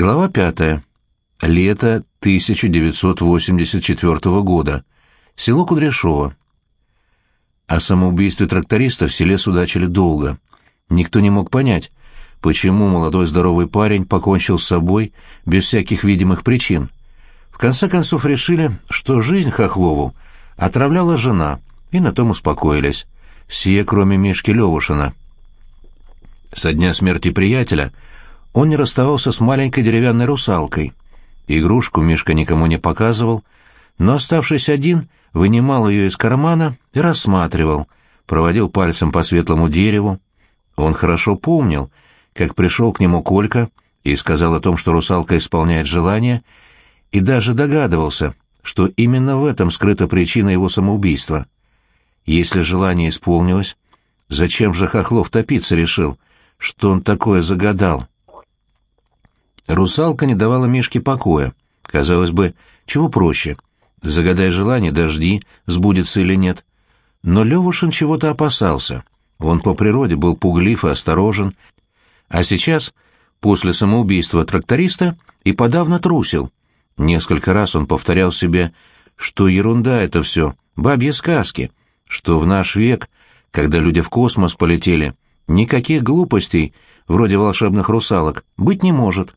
Глава пятая. Лето 1984 года. Село Кудряшово. О самоубийстве тракториста в селе судачили долго. Никто не мог понять, почему молодой здоровый парень покончил с собой без всяких видимых причин. В конце концов решили, что жизнь Хохлову отравляла жена, и на том успокоились. Все, кроме Мишки Левушина. Со дня смерти приятеля – он не расставался с маленькой деревянной русалкой. Игрушку Мишка никому не показывал, но, оставшись один, вынимал ее из кармана и рассматривал, проводил пальцем по светлому дереву. Он хорошо помнил, как пришел к нему Колька и сказал о том, что русалка исполняет желание, и даже догадывался, что именно в этом скрыта причина его самоубийства. Если желание исполнилось, зачем же Хохлов топиться решил, что он такое загадал? Русалка не давала Мишке покоя. Казалось бы, чего проще? Загадай желание, дожди, сбудется или нет. Но Левушин чего-то опасался. Он по природе был пуглив и осторожен. А сейчас, после самоубийства тракториста, и подавно трусил. Несколько раз он повторял себе, что ерунда это все, бабьи сказки, что в наш век, когда люди в космос полетели, никаких глупостей, вроде волшебных русалок, быть не может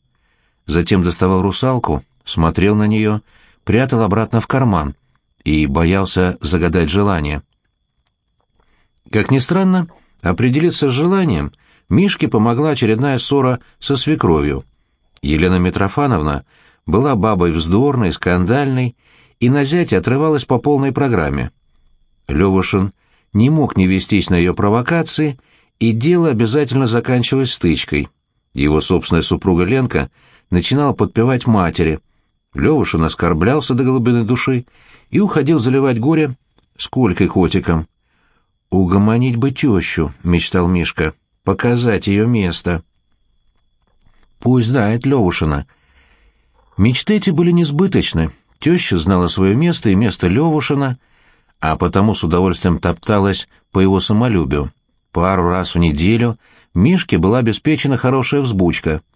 затем доставал русалку, смотрел на нее, прятал обратно в карман и боялся загадать желание. Как ни странно, определиться с желанием Мишке помогла очередная ссора со свекровью. Елена Митрофановна была бабой вздорной, скандальной, и на зятя отрывалась по полной программе. Левушин не мог не вестись на ее провокации, и дело обязательно заканчивалось стычкой. Его собственная супруга Ленка — начинал подпевать матери. Левушин оскорблялся до глубины души и уходил заливать горе с Колькой котиком. «Угомонить бы тещу», — мечтал Мишка, — «показать ее место». Пусть знает Левушина. Мечты эти были несбыточны. Теща знала свое место и место Левушина, а потому с удовольствием топталась по его самолюбию. Пару раз в неделю Мишке была обеспечена хорошая взбучка —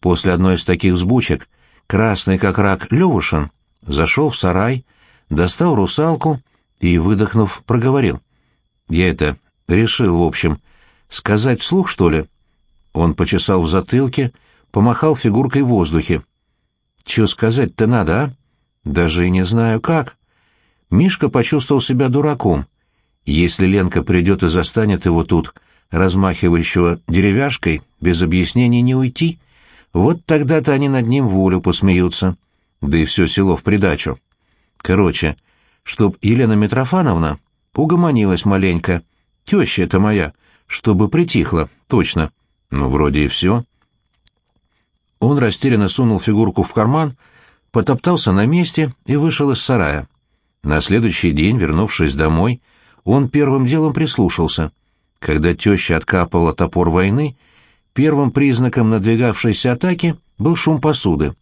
После одной из таких взбучек, красный как рак Левушин, зашел в сарай, достал русалку и, выдохнув, проговорил. «Я это решил, в общем, сказать вслух, что ли?» Он почесал в затылке, помахал фигуркой в воздухе. «Чё сказать-то надо, а? Даже и не знаю как». Мишка почувствовал себя дураком. Если Ленка придет и застанет его тут, размахивающего деревяшкой, без объяснений не уйти — вот тогда-то они над ним волю посмеются. Да и все село в придачу. Короче, чтоб Елена Митрофановна угомонилась маленько. Теща это моя, чтобы притихла, точно. Ну, вроде и все. Он растерянно сунул фигурку в карман, потоптался на месте и вышел из сарая. На следующий день, вернувшись домой, он первым делом прислушался. Когда теща откапывала топор войны, Первым признаком надвигавшейся атаки был шум посуды.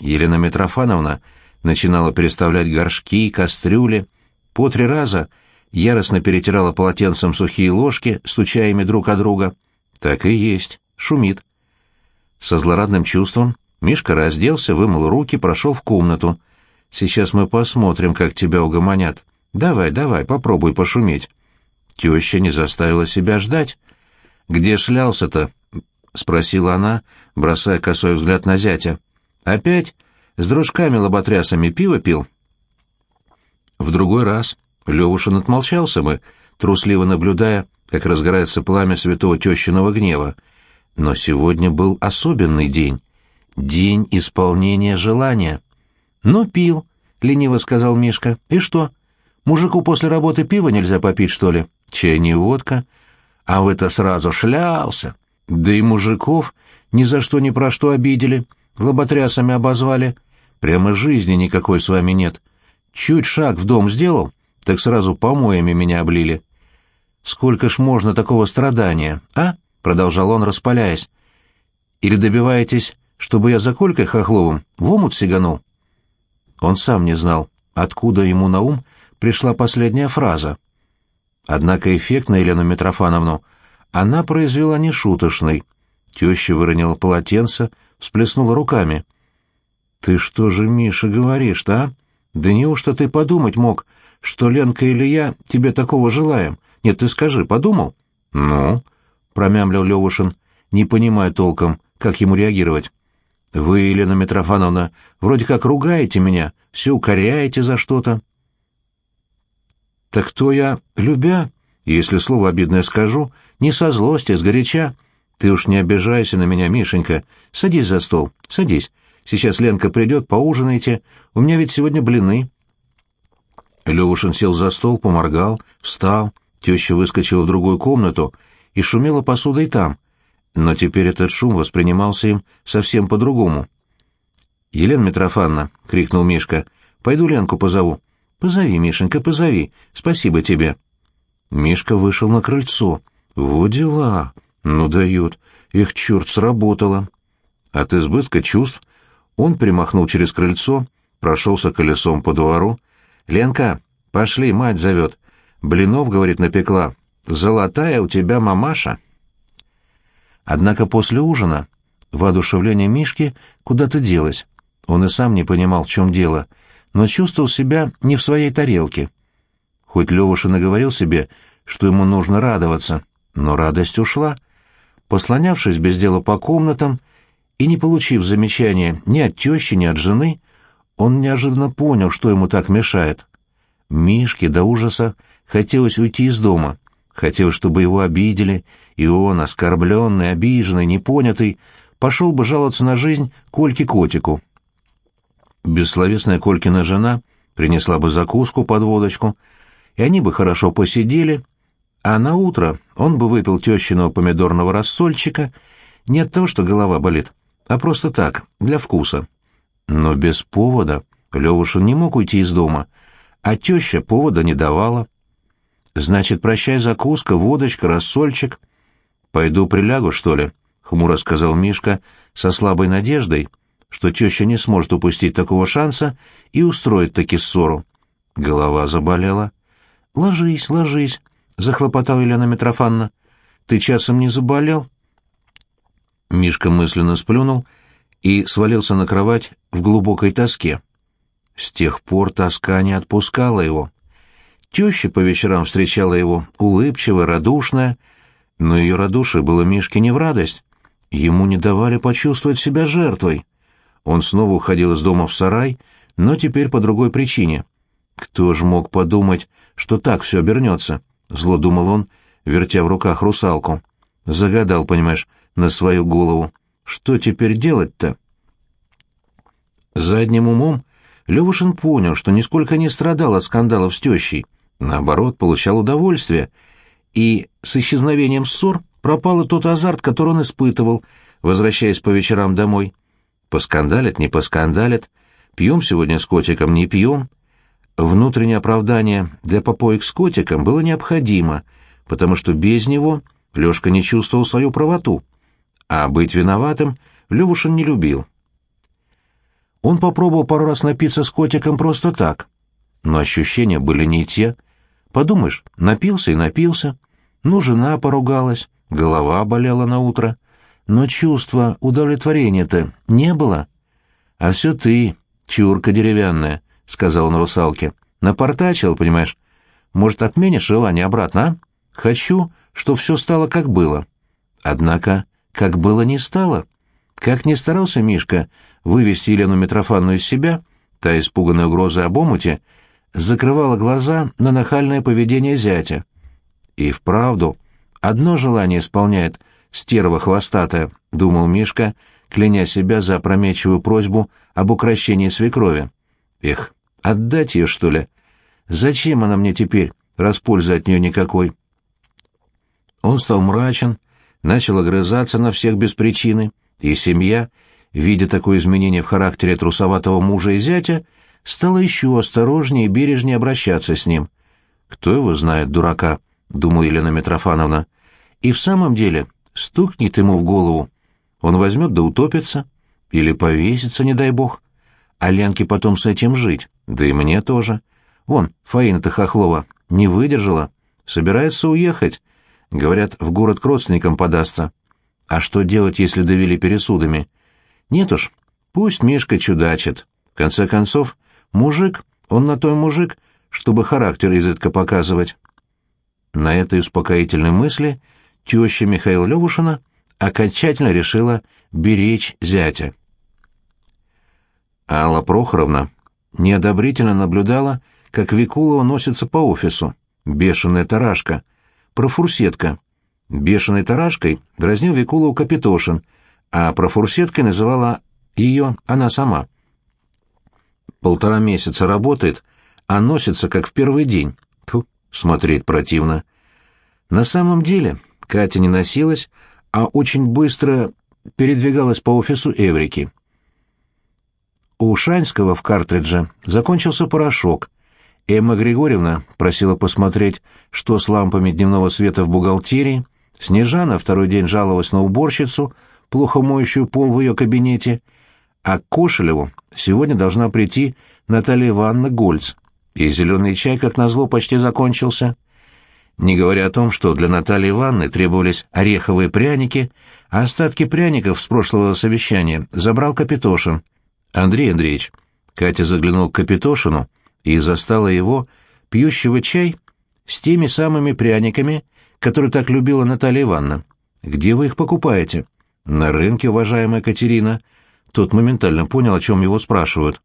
Елена Митрофановна начинала переставлять горшки, кастрюли. По три раза яростно перетирала полотенцем сухие ложки, стуча ими друг от друга. Так и есть, шумит. Со злорадным чувством Мишка разделся, вымыл руки, прошел в комнату. «Сейчас мы посмотрим, как тебя угомонят. Давай, давай, попробуй пошуметь». Теща не заставила себя ждать. «Где шлялся-то?» — спросила она, бросая косой взгляд на зятя. «Опять? С дружками-лоботрясами пиво пил?» В другой раз Левушин отмолчался бы, трусливо наблюдая, как разгорается пламя святого тещиного гнева. Но сегодня был особенный день. День исполнения желания. «Ну, пил», — лениво сказал Мишка. «И что? Мужику после работы пива нельзя попить, что ли? Чай не водка. А вы-то сразу шлялся. Да и мужиков ни за что ни про что обидели, лоботрясами обозвали. Прямо жизни никакой с вами нет. Чуть шаг в дом сделал, так сразу помоями меня облили. Сколько ж можно такого страдания, а? Продолжал он, распаляясь. Или добиваетесь, чтобы я за Колькой Хохловым в омут сиганул? Он сам не знал, откуда ему на ум пришла последняя фраза. Однако эффект на Елену Митрофановну — она произвела нешуточный. Теща выронила полотенце, всплеснула руками. «Ты что же, Миша, говоришь-то, а? Да неужто ты подумать мог, что Ленка или я тебе такого желаем? Нет, ты скажи, подумал?» «Ну?» — промямлил Левушин, не понимая толком, как ему реагировать. «Вы, Елена Митрофановна, вроде как ругаете меня, все укоряете за что-то». «Так кто я, любя?» Если слово обидное скажу, не со злости, а с горяча. Ты уж не обижайся на меня, Мишенька. Садись за стол, садись. Сейчас Ленка придет, поужинайте. У меня ведь сегодня блины. Левушин сел за стол, поморгал, встал. Теща выскочила в другую комнату и шумела посудой там. Но теперь этот шум воспринимался им совсем по-другому. «Елена Митрофановна!» — крикнул Мишка. «Пойду Ленку позову». «Позови, Мишенька, позови. Спасибо тебе». Мишка вышел на крыльцо. «Во дела! Ну дают! Их черт сработало!» От избытка чувств он примахнул через крыльцо, прошелся колесом по двору. «Ленка, пошли, мать зовет. Блинов, — говорит, — напекла. Золотая у тебя мамаша!» Однако после ужина воодушевление Мишки куда-то делось. Он и сам не понимал, в чем дело, но чувствовал себя не в своей тарелке. Хоть Левушин и говорил себе, что ему нужно радоваться, но радость ушла. Послонявшись без дела по комнатам и не получив замечания ни от тещи, ни от жены, он неожиданно понял, что ему так мешает. Мишке до ужаса хотелось уйти из дома, хотелось, чтобы его обидели, и он, оскорбленный, обиженный, непонятый, пошел бы жаловаться на жизнь Кольке-котику. Бессловесная Колькина жена принесла бы закуску под водочку — и они бы хорошо посидели, а на утро он бы выпил тещиного помидорного рассольчика не от того, что голова болит, а просто так, для вкуса. Но без повода Левушин не мог уйти из дома, а теща повода не давала. «Значит, прощай закуска, водочка, рассольчик». «Пойду прилягу, что ли?» — хмуро сказал Мишка со слабой надеждой, что теща не сможет упустить такого шанса и устроит таки ссору. Голова заболела. «Ложись, ложись», — захлопотала Елена Митрофановна. «Ты часом не заболел?» Мишка мысленно сплюнул и свалился на кровать в глубокой тоске. С тех пор тоска не отпускала его. Теща по вечерам встречала его улыбчивая, радушная, но ее радушие было Мишке не в радость. Ему не давали почувствовать себя жертвой. Он снова уходил из дома в сарай, но теперь по другой причине — кто ж мог подумать, что так все обернется? Зло думал он, вертя в руках русалку. Загадал, понимаешь, на свою голову. Что теперь делать-то? Задним умом Левушин понял, что нисколько не страдал от скандалов с тещей. Наоборот, получал удовольствие. И с исчезновением ссор пропал и тот азарт, который он испытывал, возвращаясь по вечерам домой. Поскандалят, не поскандалят. Пьем сегодня с котиком, не пьем. Внутреннее оправдание для попоек с котиком было необходимо, потому что без него Лёшка не чувствовал свою правоту, а быть виноватым Левушин не любил. Он попробовал пару раз напиться с котиком просто так, но ощущения были не те. Подумаешь, напился и напился. Ну, жена поругалась, голова болела на утро, но чувства удовлетворения-то не было. А все ты, чурка деревянная, — сказал он русалке. «Напортачил, понимаешь? Может, отменишь желание обратно, а? Хочу, чтобы все стало как было». Однако, как было не стало. Как не старался Мишка вывести Елену Митрофанну из себя, та испуганная угроза об омуте закрывала глаза на нахальное поведение зятя. И вправду, одно желание исполняет стерва хвостатая, — думал Мишка, кляня себя за опрометчивую просьбу об укращении свекрови. Эх, Отдать ее, что ли? Зачем она мне теперь, раз пользы от нее никакой? Он стал мрачен, начал огрызаться на всех без причины, и семья, видя такое изменение в характере трусоватого мужа и зятя, стала еще осторожнее и бережнее обращаться с ним. «Кто его знает, дурака?» — думала Елена Митрофановна. «И в самом деле стукнет ему в голову. Он возьмет да утопится. Или повесится, не дай бог а Ленке потом с этим жить, да и мне тоже. Вон, Фаина-то Хохлова не выдержала, собирается уехать. Говорят, в город к родственникам подастся. А что делать, если довели пересудами? Нет уж, пусть Мишка чудачит. В конце концов, мужик, он на той мужик, чтобы характер изредка показывать. На этой успокоительной мысли теща Михаила Левушина окончательно решила беречь зятя. Алла Прохоровна неодобрительно наблюдала, как Викулова носится по офису. Бешеная тарашка. Профурсетка. Бешеной тарашкой дразнил Викулову Капитошин, а профурсеткой называла ее она сама. Полтора месяца работает, а носится, как в первый день. Фу, смотреть противно. На самом деле Катя не носилась, а очень быстро передвигалась по офису Эврики. У Шанского в картридже закончился порошок. Эмма Григорьевна просила посмотреть, что с лампами дневного света в бухгалтерии. Снежана второй день жаловалась на уборщицу, плохо моющую пол в ее кабинете. А к Кошелеву сегодня должна прийти Наталья Ивановна Гольц. И зеленый чай, как назло, почти закончился. Не говоря о том, что для Натальи Ивановны требовались ореховые пряники, а остатки пряников с прошлого совещания забрал Капитошин — Андрей Андреевич, Катя заглянул к Капитошину и застала его, пьющего чай, с теми самыми пряниками, которые так любила Наталья Ивановна. «Где вы их покупаете?» «На рынке, уважаемая Катерина». Тот моментально понял, о чем его спрашивают.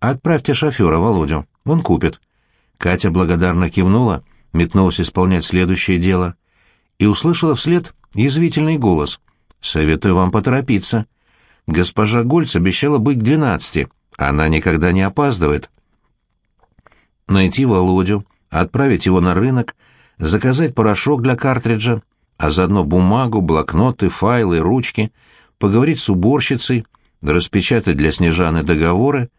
«Отправьте шофера, Володю, он купит». Катя благодарно кивнула, метнулась исполнять следующее дело и услышала вслед язвительный голос. «Советую вам поторопиться». Госпожа Гольц обещала быть к двенадцати. Она никогда не опаздывает. Найти Володю, отправить его на рынок, заказать порошок для картриджа, а заодно бумагу, блокноты, файлы, ручки, поговорить с уборщицей, распечатать для Снежаны договоры.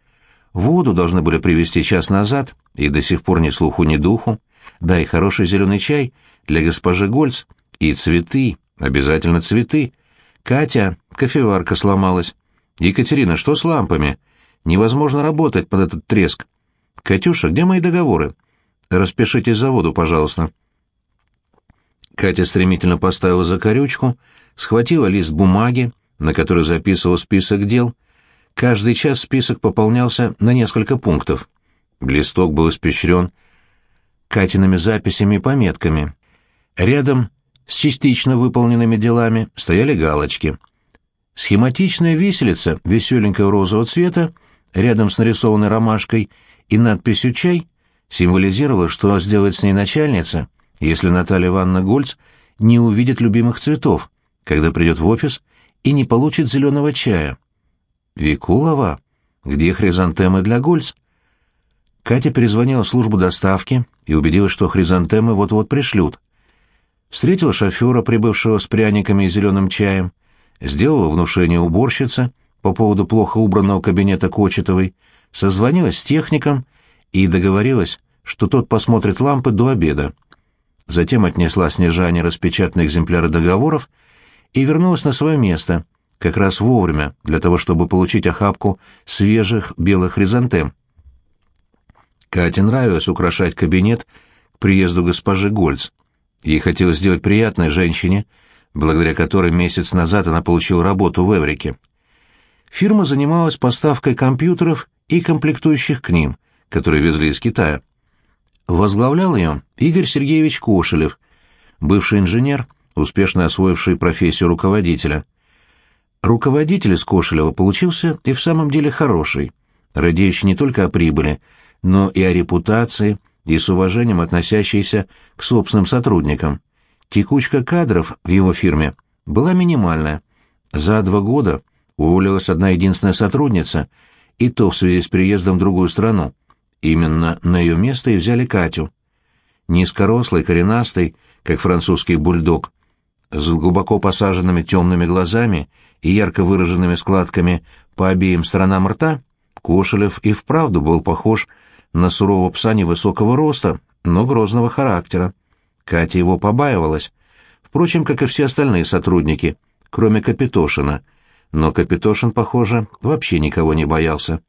Воду должны были привезти час назад, и до сих пор ни слуху, ни духу. Да и хороший зеленый чай для госпожи Гольц, и цветы, обязательно цветы, «Катя, кофеварка сломалась. Екатерина, что с лампами? Невозможно работать под этот треск. Катюша, где мои договоры? Распишитесь заводу, пожалуйста». Катя стремительно поставила закорючку, схватила лист бумаги, на который записывал список дел. Каждый час список пополнялся на несколько пунктов. Листок был испещрен Катиными записями и пометками. Рядом с частично выполненными делами стояли галочки. Схематичная виселица веселенького розового цвета, рядом с нарисованной ромашкой и надписью «Чай», символизировала, что сделает с ней начальница, если Наталья Ивановна Гольц не увидит любимых цветов, когда придет в офис и не получит зеленого чая. «Викулова? Где хризантемы для Гольц?» Катя перезвонила в службу доставки и убедилась, что хризантемы вот-вот пришлют встретила шофера, прибывшего с пряниками и зеленым чаем, сделала внушение уборщице по поводу плохо убранного кабинета Кочетовой, созвонилась с техником и договорилась, что тот посмотрит лампы до обеда. Затем отнесла Снежане распечатанные экземпляры договоров и вернулась на свое место, как раз вовремя, для того, чтобы получить охапку свежих белых хризантем. Кате нравилось украшать кабинет к приезду госпожи Гольц. Ей хотелось сделать приятное женщине, благодаря которой месяц назад она получила работу в Эврике. Фирма занималась поставкой компьютеров и комплектующих к ним, которые везли из Китая. Возглавлял ее Игорь Сергеевич Кошелев, бывший инженер, успешно освоивший профессию руководителя. Руководитель из Кошелева получился и в самом деле хороший, радеющий не только о прибыли, но и о репутации, и с уважением относящийся к собственным сотрудникам. Текучка кадров в его фирме была минимальная. За два года уволилась одна единственная сотрудница, и то в связи с приездом в другую страну. Именно на ее место и взяли Катю. Низкорослый, коренастый, как французский бульдог, с глубоко посаженными темными глазами и ярко выраженными складками по обеим сторонам рта, Кошелев и вправду был похож на сурового пса невысокого роста, но грозного характера. Катя его побаивалась, впрочем, как и все остальные сотрудники, кроме Капитошина, но Капитошин, похоже, вообще никого не боялся.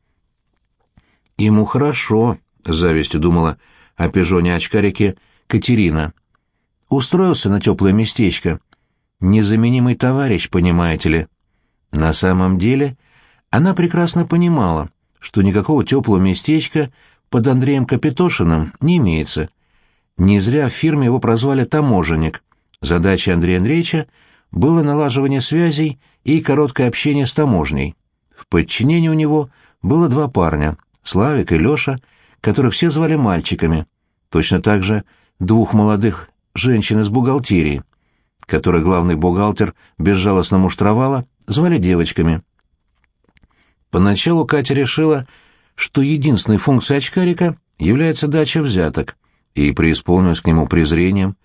«Ему хорошо», — завистью думала о пижоне-очкарике Катерина. «Устроился на теплое местечко. Незаменимый товарищ, понимаете ли». На самом деле она прекрасно понимала, что никакого теплого местечка под Андреем Капитошиным не имеется. Не зря в фирме его прозвали «таможенник». Задача Андрея Андреевича было налаживание связей и короткое общение с таможней. В подчинении у него было два парня, Славик и Леша, которых все звали мальчиками, точно так же двух молодых женщин из бухгалтерии, которых главный бухгалтер безжалостно муштровала, звали девочками. Поначалу Катя решила, что единственной функцией очкарика является дача взяток, и преисполнилась к нему презрением.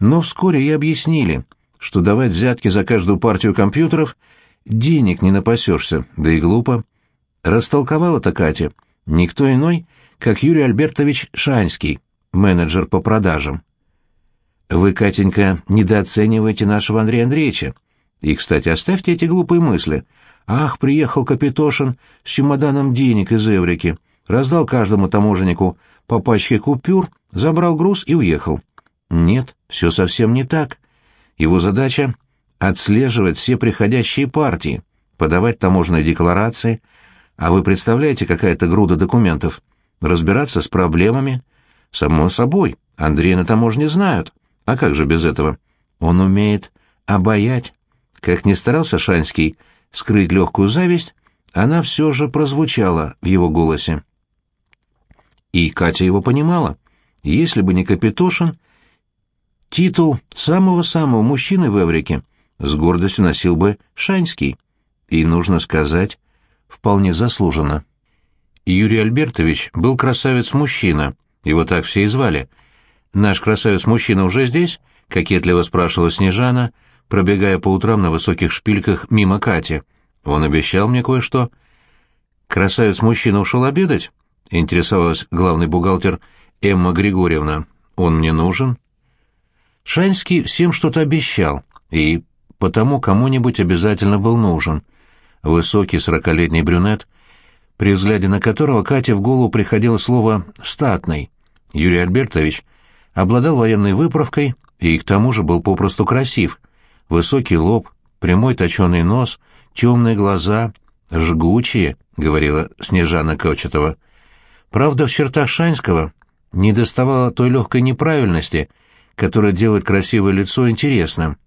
Но вскоре ей объяснили, что давать взятки за каждую партию компьютеров денег не напасешься, да и глупо. Растолковала-то Катя, никто иной, как Юрий Альбертович Шанский, менеджер по продажам. Вы, Катенька, недооцениваете нашего Андрея Андреевича. И, кстати, оставьте эти глупые мысли. Ах, приехал Капитошин с чемоданом денег из Эврики, раздал каждому таможеннику по пачке купюр, забрал груз и уехал. Нет, все совсем не так. Его задача — отслеживать все приходящие партии, подавать таможенные декларации. А вы представляете, какая-то груда документов? Разбираться с проблемами? Само собой, Андрея на таможне знают. А как же без этого? Он умеет обаять. Как ни старался Шанский скрыть легкую зависть, она все же прозвучала в его голосе. И Катя его понимала. Если бы не Капитошин, Титул самого-самого мужчины в Эврике с гордостью носил бы Шанский. И, нужно сказать, вполне заслуженно. Юрий Альбертович был красавец-мужчина, его так все и звали. «Наш красавец-мужчина уже здесь?» — кокетливо спрашивала Снежана, пробегая по утрам на высоких шпильках мимо Кати. «Он обещал мне кое-что». «Красавец-мужчина ушел обедать?» — интересовалась главный бухгалтер Эмма Григорьевна. «Он мне нужен?» Шанский всем что-то обещал, и потому кому-нибудь обязательно был нужен. Высокий сорокалетний брюнет, при взгляде на которого Кате в голову приходило слово «статный». Юрий Альбертович обладал военной выправкой и к тому же был попросту красив. Высокий лоб, прямой точеный нос, темные глаза, жгучие, — говорила Снежана Кочетова. Правда, в чертах Шанского не доставало той легкой неправильности — которое делает красивое лицо интересным.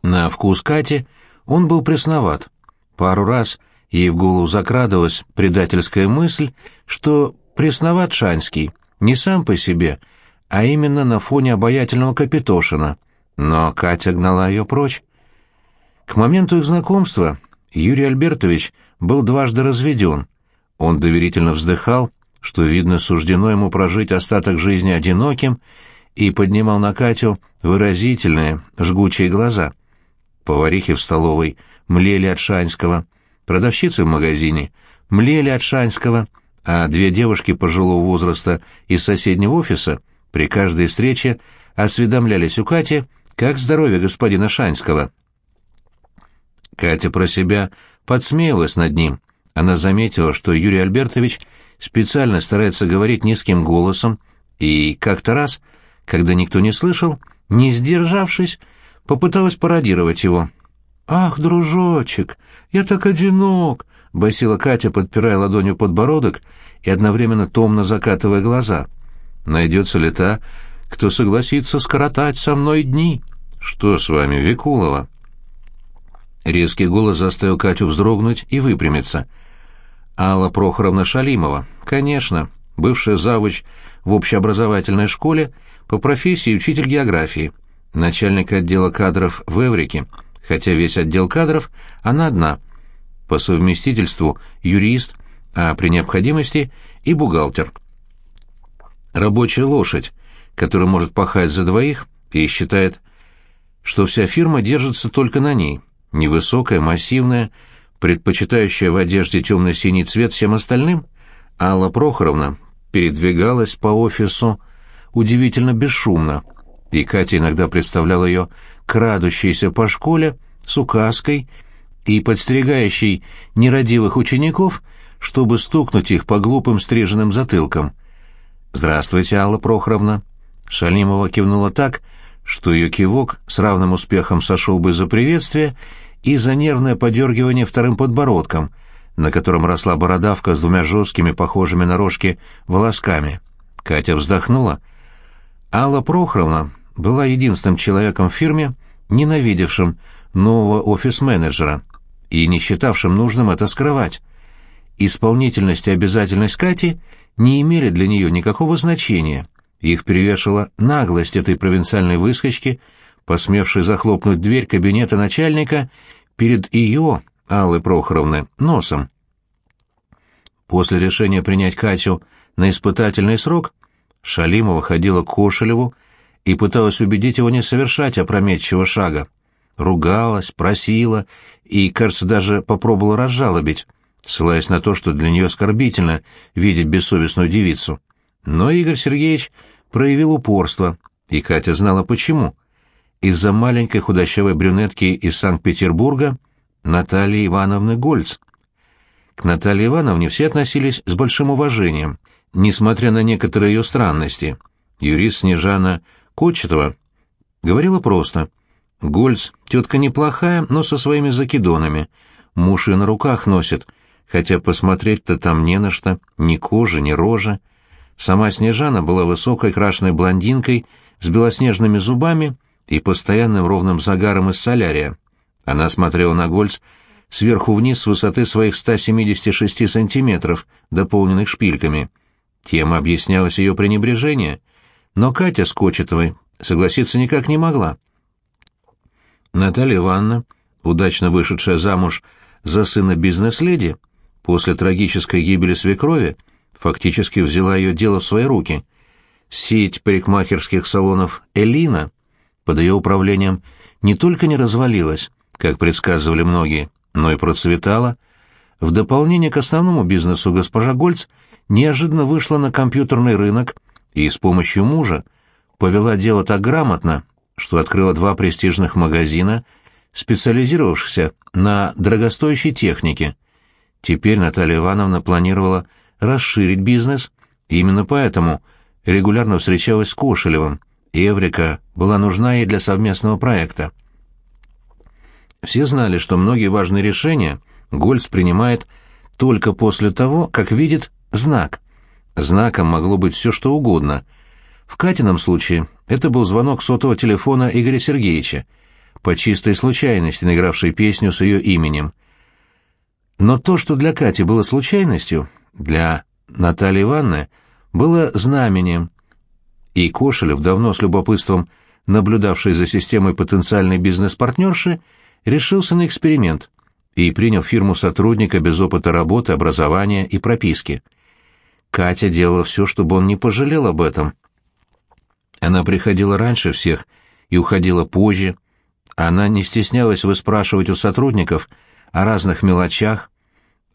На вкус Кати он был пресноват. Пару раз ей в голову закрадывалась предательская мысль, что пресноват Шанский не сам по себе, а именно на фоне обаятельного Капитошина. Но Катя гнала ее прочь. К моменту их знакомства Юрий Альбертович был дважды разведен. Он доверительно вздыхал, что, видно, суждено ему прожить остаток жизни одиноким и поднимал на Катю выразительные, жгучие глаза. Поварихи в столовой млели от Шанского, продавщицы в магазине млели от Шанского, а две девушки пожилого возраста из соседнего офиса при каждой встрече осведомлялись у Кати, как здоровье господина Шанского. Катя про себя подсмеялась над ним. Она заметила, что Юрий Альбертович специально старается говорить низким голосом, и как-то раз — когда никто не слышал, не сдержавшись, попыталась пародировать его. «Ах, дружочек, я так одинок!» — басила Катя, подпирая ладонью подбородок и одновременно томно закатывая глаза. «Найдется ли та, кто согласится скоротать со мной дни?» «Что с вами, Викулова?» Резкий голос заставил Катю вздрогнуть и выпрямиться. Алла Прохоровна Шалимова, конечно, бывшая завуч в общеобразовательной школе, по профессии учитель географии, начальник отдела кадров в Эврике, хотя весь отдел кадров она одна, по совместительству юрист, а при необходимости и бухгалтер. Рабочая лошадь, которая может пахать за двоих и считает, что вся фирма держится только на ней, невысокая, массивная, предпочитающая в одежде темно-синий цвет всем остальным, Алла Прохоровна передвигалась по офису удивительно бесшумно, и Катя иногда представляла ее крадущейся по школе с указкой и подстерегающей нерадивых учеников, чтобы стукнуть их по глупым стриженным затылкам. «Здравствуйте, Алла Прохоровна». Шалимова кивнула так, что ее кивок с равным успехом сошел бы за приветствие и за нервное подергивание вторым подбородком, на котором росла бородавка с двумя жесткими, похожими на рожки, волосками. Катя вздохнула. Алла Прохоровна была единственным человеком в фирме, ненавидевшим нового офис-менеджера и не считавшим нужным это скрывать. Исполнительность и обязательность Кати не имели для нее никакого значения. Их перевешивала наглость этой провинциальной выскочки, посмевшей захлопнуть дверь кабинета начальника перед ее, Аллы Прохоровны, носом. После решения принять Катю на испытательный срок, Шалимова ходила к Кошелеву и пыталась убедить его не совершать опрометчивого шага. Ругалась, просила и, кажется, даже попробовала разжалобить, ссылаясь на то, что для нее оскорбительно видеть бессовестную девицу. Но Игорь Сергеевич проявил упорство, и Катя знала почему. Из-за маленькой худощавой брюнетки из Санкт-Петербурга Натальи Ивановны Гольц. К Наталье Ивановне все относились с большим уважением, несмотря на некоторые ее странности. Юрист Снежана Кочетова говорила просто. «Гольц — тетка неплохая, но со своими закидонами. Муж ее на руках носит, хотя посмотреть-то там не на что, ни кожи, ни рожи. Сама Снежана была высокой крашеной блондинкой с белоснежными зубами и постоянным ровным загаром из солярия. Она смотрела на Гольц сверху вниз с высоты своих 176 сантиметров, дополненных шпильками. Тема объяснялась ее пренебрежение, но Катя Скочетовой согласиться никак не могла. Наталья Ивановна, удачно вышедшая замуж за сына бизнес-леди, после трагической гибели свекрови, фактически взяла ее дело в свои руки. Сеть парикмахерских салонов «Элина» под ее управлением не только не развалилась, как предсказывали многие, но и процветала. В дополнение к основному бизнесу госпожа Гольц неожиданно вышла на компьютерный рынок и с помощью мужа повела дело так грамотно, что открыла два престижных магазина, специализировавшихся на дорогостоящей технике. Теперь Наталья Ивановна планировала расширить бизнес, именно поэтому регулярно встречалась с Кошелевым, и Эврика была нужна ей для совместного проекта. Все знали, что многие важные решения Гольц принимает только после того, как видит знак. Знаком могло быть все, что угодно. В Катином случае это был звонок сотового телефона Игоря Сергеевича, по чистой случайности наигравший песню с ее именем. Но то, что для Кати было случайностью, для Натальи Ивановны было знамением, и Кошелев, давно с любопытством наблюдавший за системой потенциальной бизнес-партнерши, решился на эксперимент и принял фирму сотрудника без опыта работы, образования и прописки. Катя делала все, чтобы он не пожалел об этом. Она приходила раньше всех и уходила позже. Она не стеснялась выспрашивать у сотрудников о разных мелочах.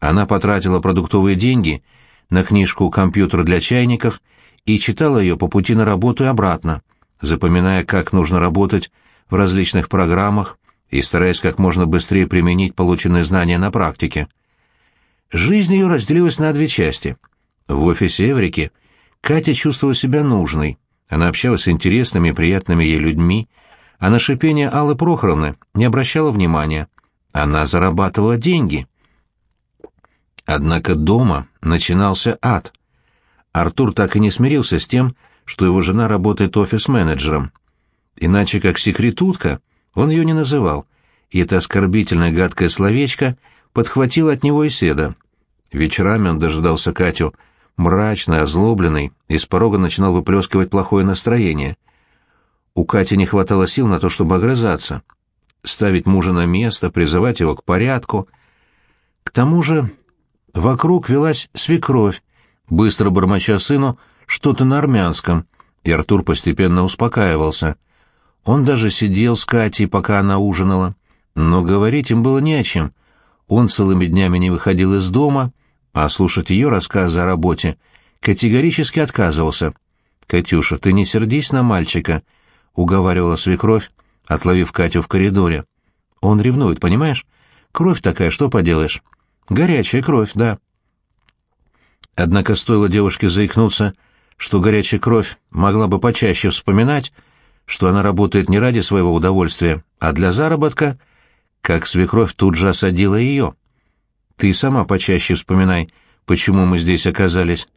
Она потратила продуктовые деньги на книжку «Компьютер для чайников» и читала ее по пути на работу и обратно, запоминая, как нужно работать в различных программах, и стараясь как можно быстрее применить полученные знания на практике. Жизнь ее разделилась на две части. В офисе Эврики Катя чувствовала себя нужной, она общалась с интересными и приятными ей людьми, а на шипение Аллы Прохоровны не обращала внимания. Она зарабатывала деньги. Однако дома начинался ад. Артур так и не смирился с тем, что его жена работает офис-менеджером. Иначе как секретутка — он ее не называл, и это оскорбительное гадкое словечко подхватило от него и седа. Вечерами он дожидался Катю, мрачный, озлобленный, и с порога начинал выплескивать плохое настроение. У Кати не хватало сил на то, чтобы огрызаться, ставить мужа на место, призывать его к порядку. К тому же вокруг велась свекровь, быстро бормоча сыну что-то на армянском, и Артур постепенно успокаивался — он даже сидел с Катей, пока она ужинала, но говорить им было не о чем. Он целыми днями не выходил из дома, а слушать ее рассказы о работе категорически отказывался. «Катюша, ты не сердись на мальчика», — уговаривала свекровь, отловив Катю в коридоре. «Он ревнует, понимаешь? Кровь такая, что поделаешь? Горячая кровь, да». Однако стоило девушке заикнуться, что горячая кровь могла бы почаще вспоминать, что она работает не ради своего удовольствия, а для заработка, как свекровь тут же осадила ее. Ты сама почаще вспоминай, почему мы здесь оказались.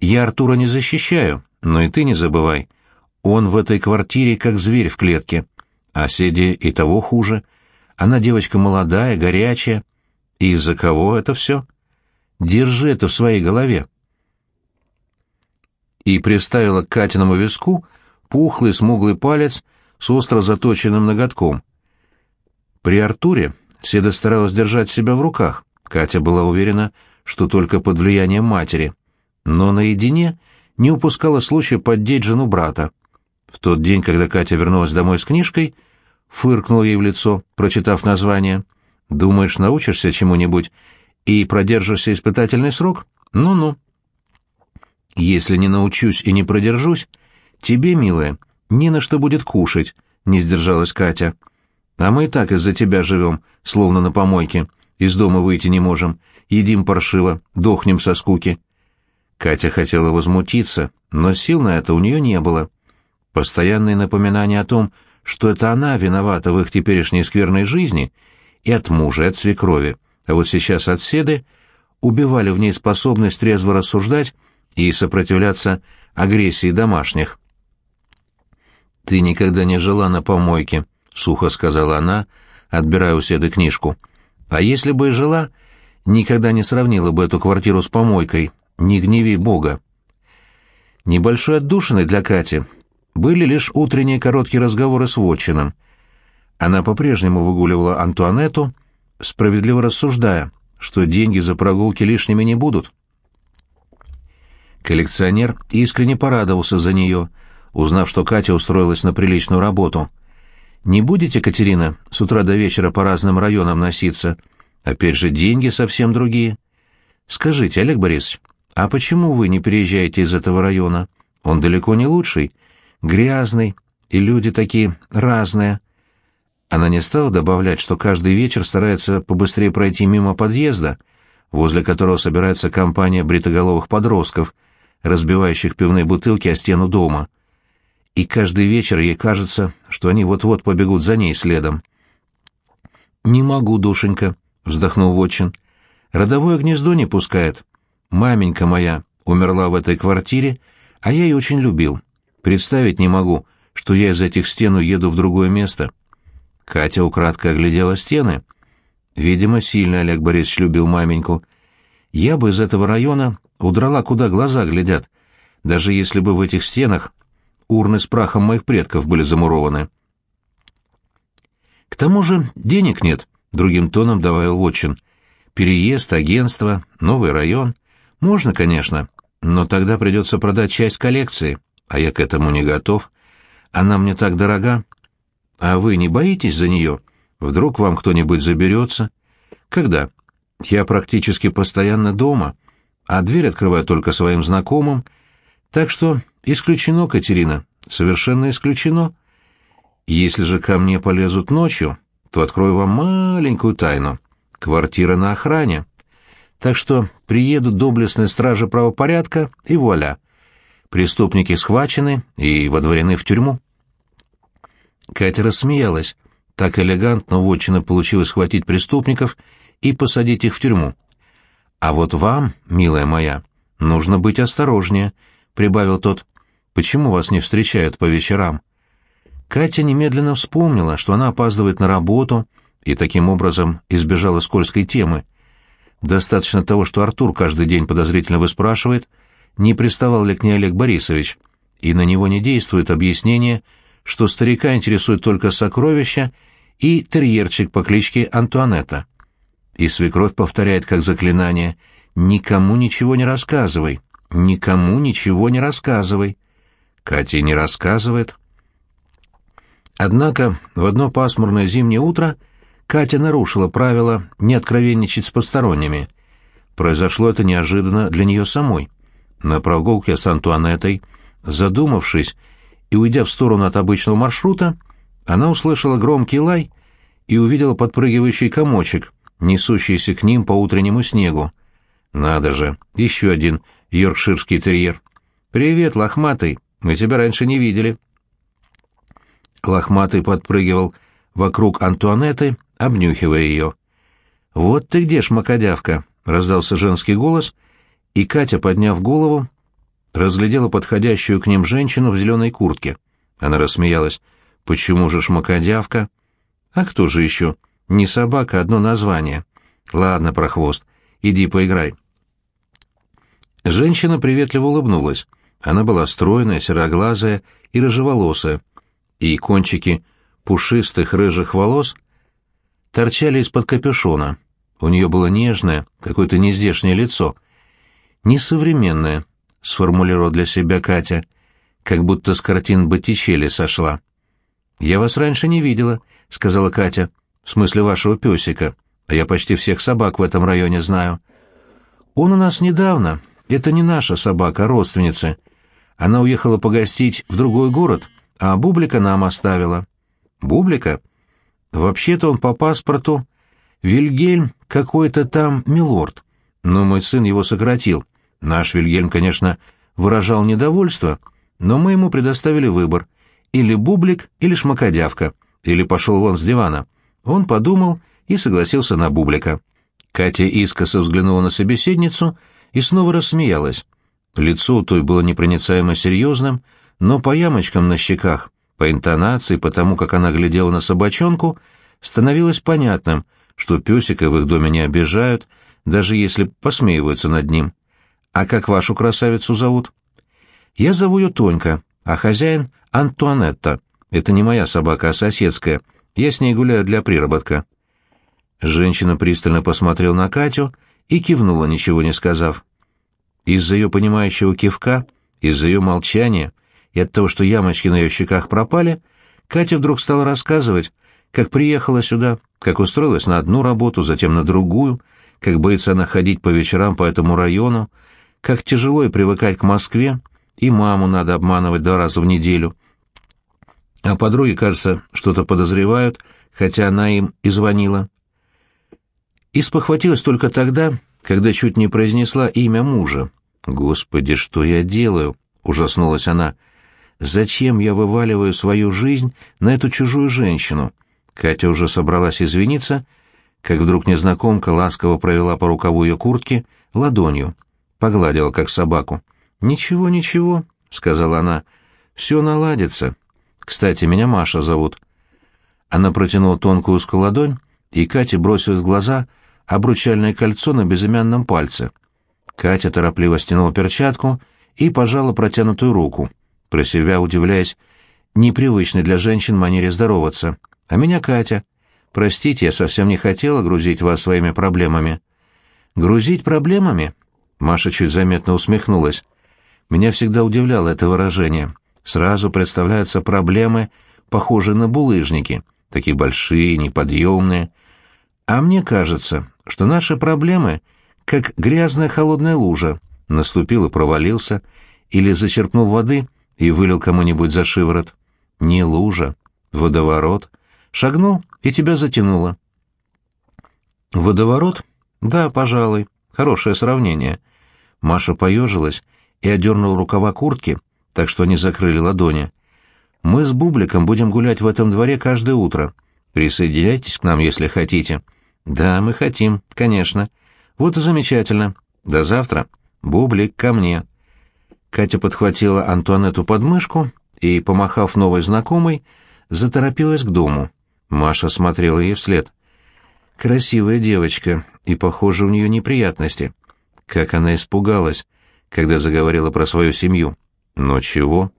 Я Артура не защищаю, но и ты не забывай. Он в этой квартире как зверь в клетке. А Седи и того хуже. Она девочка молодая, горячая. И из-за кого это все? Держи это в своей голове. И приставила к Катиному виску пухлый смуглый палец с остро заточенным ноготком. При Артуре Седа старалась держать себя в руках. Катя была уверена, что только под влиянием матери. Но наедине не упускала случая поддеть жену брата. В тот день, когда Катя вернулась домой с книжкой, фыркнул ей в лицо, прочитав название. «Думаешь, научишься чему-нибудь и продержишься испытательный срок? Ну-ну». «Если не научусь и не продержусь, тебе, милая, не на что будет кушать», — не сдержалась Катя. «А мы и так из-за тебя живем, словно на помойке. Из дома выйти не можем, едим паршиво, дохнем со скуки». Катя хотела возмутиться, но сил на это у нее не было. Постоянные напоминания о том, что это она виновата в их теперешней скверной жизни, и от мужа, и от свекрови, а вот сейчас от седы, убивали в ней способность трезво рассуждать и сопротивляться агрессии домашних. «Ты никогда не жила на помойке», — сухо сказала она, отбирая у Седы книжку. «А если бы и жила, никогда не сравнила бы эту квартиру с помойкой. Не гневи Бога». Небольшой отдушиной для Кати были лишь утренние короткие разговоры с Вотчином. Она по-прежнему выгуливала Антуанетту, справедливо рассуждая, что деньги за прогулки лишними не будут. Коллекционер искренне порадовался за нее, узнав, что Катя устроилась на приличную работу. «Не будете, Катерина, с утра до вечера по разным районам носиться? Опять же, деньги совсем другие. Скажите, Олег Борисович, а почему вы не переезжаете из этого района? Он далеко не лучший, грязный, и люди такие разные». Она не стала добавлять, что каждый вечер старается побыстрее пройти мимо подъезда, возле которого собирается компания бритоголовых подростков, разбивающих пивные бутылки о стену дома. И каждый вечер ей кажется, что они вот-вот побегут за ней следом. «Не могу, душенька», — вздохнул Вотчин. «Родовое гнездо не пускает. Маменька моя умерла в этой квартире, а я ее очень любил. Представить не могу, что я из этих стен уеду в другое место». Катя украдкой оглядела стены. Видимо, сильно Олег Борисович любил маменьку. Я бы из этого района удрала, куда глаза глядят, даже если бы в этих стенах урны с прахом моих предков были замурованы. К тому же денег нет, другим тоном добавил Вотчин. Переезд, агентство, новый район. Можно, конечно, но тогда придется продать часть коллекции, а я к этому не готов. Она мне так дорога. А вы не боитесь за нее? Вдруг вам кто-нибудь заберется? Когда? Я практически постоянно дома, а дверь открываю только своим знакомым, так что исключено, Катерина, совершенно исключено. Если же ко мне полезут ночью, то открою вам маленькую тайну. Квартира на охране. Так что приедут доблестные стражи правопорядка, и вуаля. Преступники схвачены и водворены в тюрьму. Катя рассмеялась. Так элегантно вотчина получилось схватить преступников и посадить их в тюрьму. «А вот вам, милая моя, нужно быть осторожнее», — прибавил тот. «Почему вас не встречают по вечерам?» Катя немедленно вспомнила, что она опаздывает на работу и таким образом избежала скользкой темы. Достаточно того, что Артур каждый день подозрительно выспрашивает, не приставал ли к ней Олег Борисович, и на него не действует объяснение, что старика интересует только сокровища и терьерчик по кличке Антуанетта. И свекровь повторяет как заклинание «Никому ничего не рассказывай, никому ничего не рассказывай». Катя не рассказывает. Однако в одно пасмурное зимнее утро Катя нарушила правило не откровенничать с посторонними. Произошло это неожиданно для нее самой. На прогулке с Антуанеттой, задумавшись и уйдя в сторону от обычного маршрута, она услышала громкий лай и увидела подпрыгивающий комочек — несущийся к ним по утреннему снегу. Надо же, еще один йоркширский терьер. «Привет, лохматый, мы тебя раньше не видели». Лохматый подпрыгивал вокруг Антуанетты, обнюхивая ее. «Вот ты где, шмакодявка!» — раздался женский голос, и Катя, подняв голову, разглядела подходящую к ним женщину в зеленой куртке. Она рассмеялась. «Почему же шмакодявка?» «А кто же еще? Не собака, одно название». «Ладно, прохвост, иди поиграй». Женщина приветливо улыбнулась. Она была стройная, сероглазая и рыжеволосая, и кончики пушистых рыжих волос торчали из-под капюшона. У нее было нежное, какое-то нездешнее лицо. «Несовременное», — сформулировала для себя Катя, как будто с картин Боттичелли сошла. «Я вас раньше не видела», — сказала Катя. «В смысле вашего песика. А я почти всех собак в этом районе знаю». «Он у нас недавно. Это не наша собака, а родственницы. Она уехала погостить в другой город, а Бублика нам оставила». «Бублика?» «Вообще-то он по паспорту Вильгельм какой-то там милорд, но мой сын его сократил. Наш Вильгельм, конечно, выражал недовольство, но мы ему предоставили выбор — или бублик, или шмакодявка, или пошел вон с дивана. Он подумал и согласился на бублика. Катя искоса взглянула на собеседницу и снова рассмеялась. Лицо той было непроницаемо серьезным, но по ямочкам на щеках, по интонации, по тому, как она глядела на собачонку, становилось понятным, что песика в их доме не обижают, даже если посмеиваются над ним. «А как вашу красавицу зовут?» «Я зову ее Тонька, а хозяин — Антуанетта. Это не моя собака, а соседская. Я с ней гуляю для приработка». Женщина пристально посмотрела на Катю и кивнула, ничего не сказав. Из-за ее понимающего кивка, из-за ее молчания и от того, что ямочки на ее щеках пропали, Катя вдруг стала рассказывать, как приехала сюда, как устроилась на одну работу, затем на другую, как боится она ходить по вечерам по этому району, как тяжело и привыкать к Москве, и маму надо обманывать два раза в неделю. А подруги, кажется, что-то подозревают, хотя она им и звонила. И спохватилась только тогда, когда чуть не произнесла имя мужа. «Господи, что я делаю?» — ужаснулась она. «Зачем я вываливаю свою жизнь на эту чужую женщину?» Катя уже собралась извиниться, как вдруг незнакомка ласково провела по рукаву ее куртки ладонью, погладила, как собаку. «Ничего, ничего», — сказала она, — «все наладится. Кстати, меня Маша зовут». Она протянула тонкую узкую ладонь, и Кате бросилось в глаза обручальное кольцо на безымянном пальце. Катя торопливо стянула перчатку и пожала протянутую руку, про себя удивляясь непривычной для женщин манере здороваться. «А меня Катя. Простите, я совсем не хотела грузить вас своими проблемами». «Грузить проблемами?» Маша чуть заметно усмехнулась. Меня всегда удивляло это выражение. Сразу представляются проблемы, похожие на булыжники, такие большие, неподъемные. А мне кажется, что наши проблемы как грязная холодная лужа. Наступил и провалился, или зачерпнул воды и вылил кому-нибудь за шиворот. Не лужа, водоворот. Шагнул, и тебя затянуло. Водоворот? Да, пожалуй. Хорошее сравнение. Маша поежилась и одернул рукава куртки, так что они закрыли ладони. «Мы с Бубликом будем гулять в этом дворе каждое утро. Присоединяйтесь к нам, если хотите». «Да, мы хотим, конечно. Вот и замечательно. До завтра. Бублик, ко мне». Катя подхватила Антуанетту под мышку и, помахав новой знакомой, заторопилась к дому. Маша смотрела ей вслед. Красивая девочка, и, похоже, у нее неприятности. Как она испугалась, когда заговорила про свою семью. Но чего?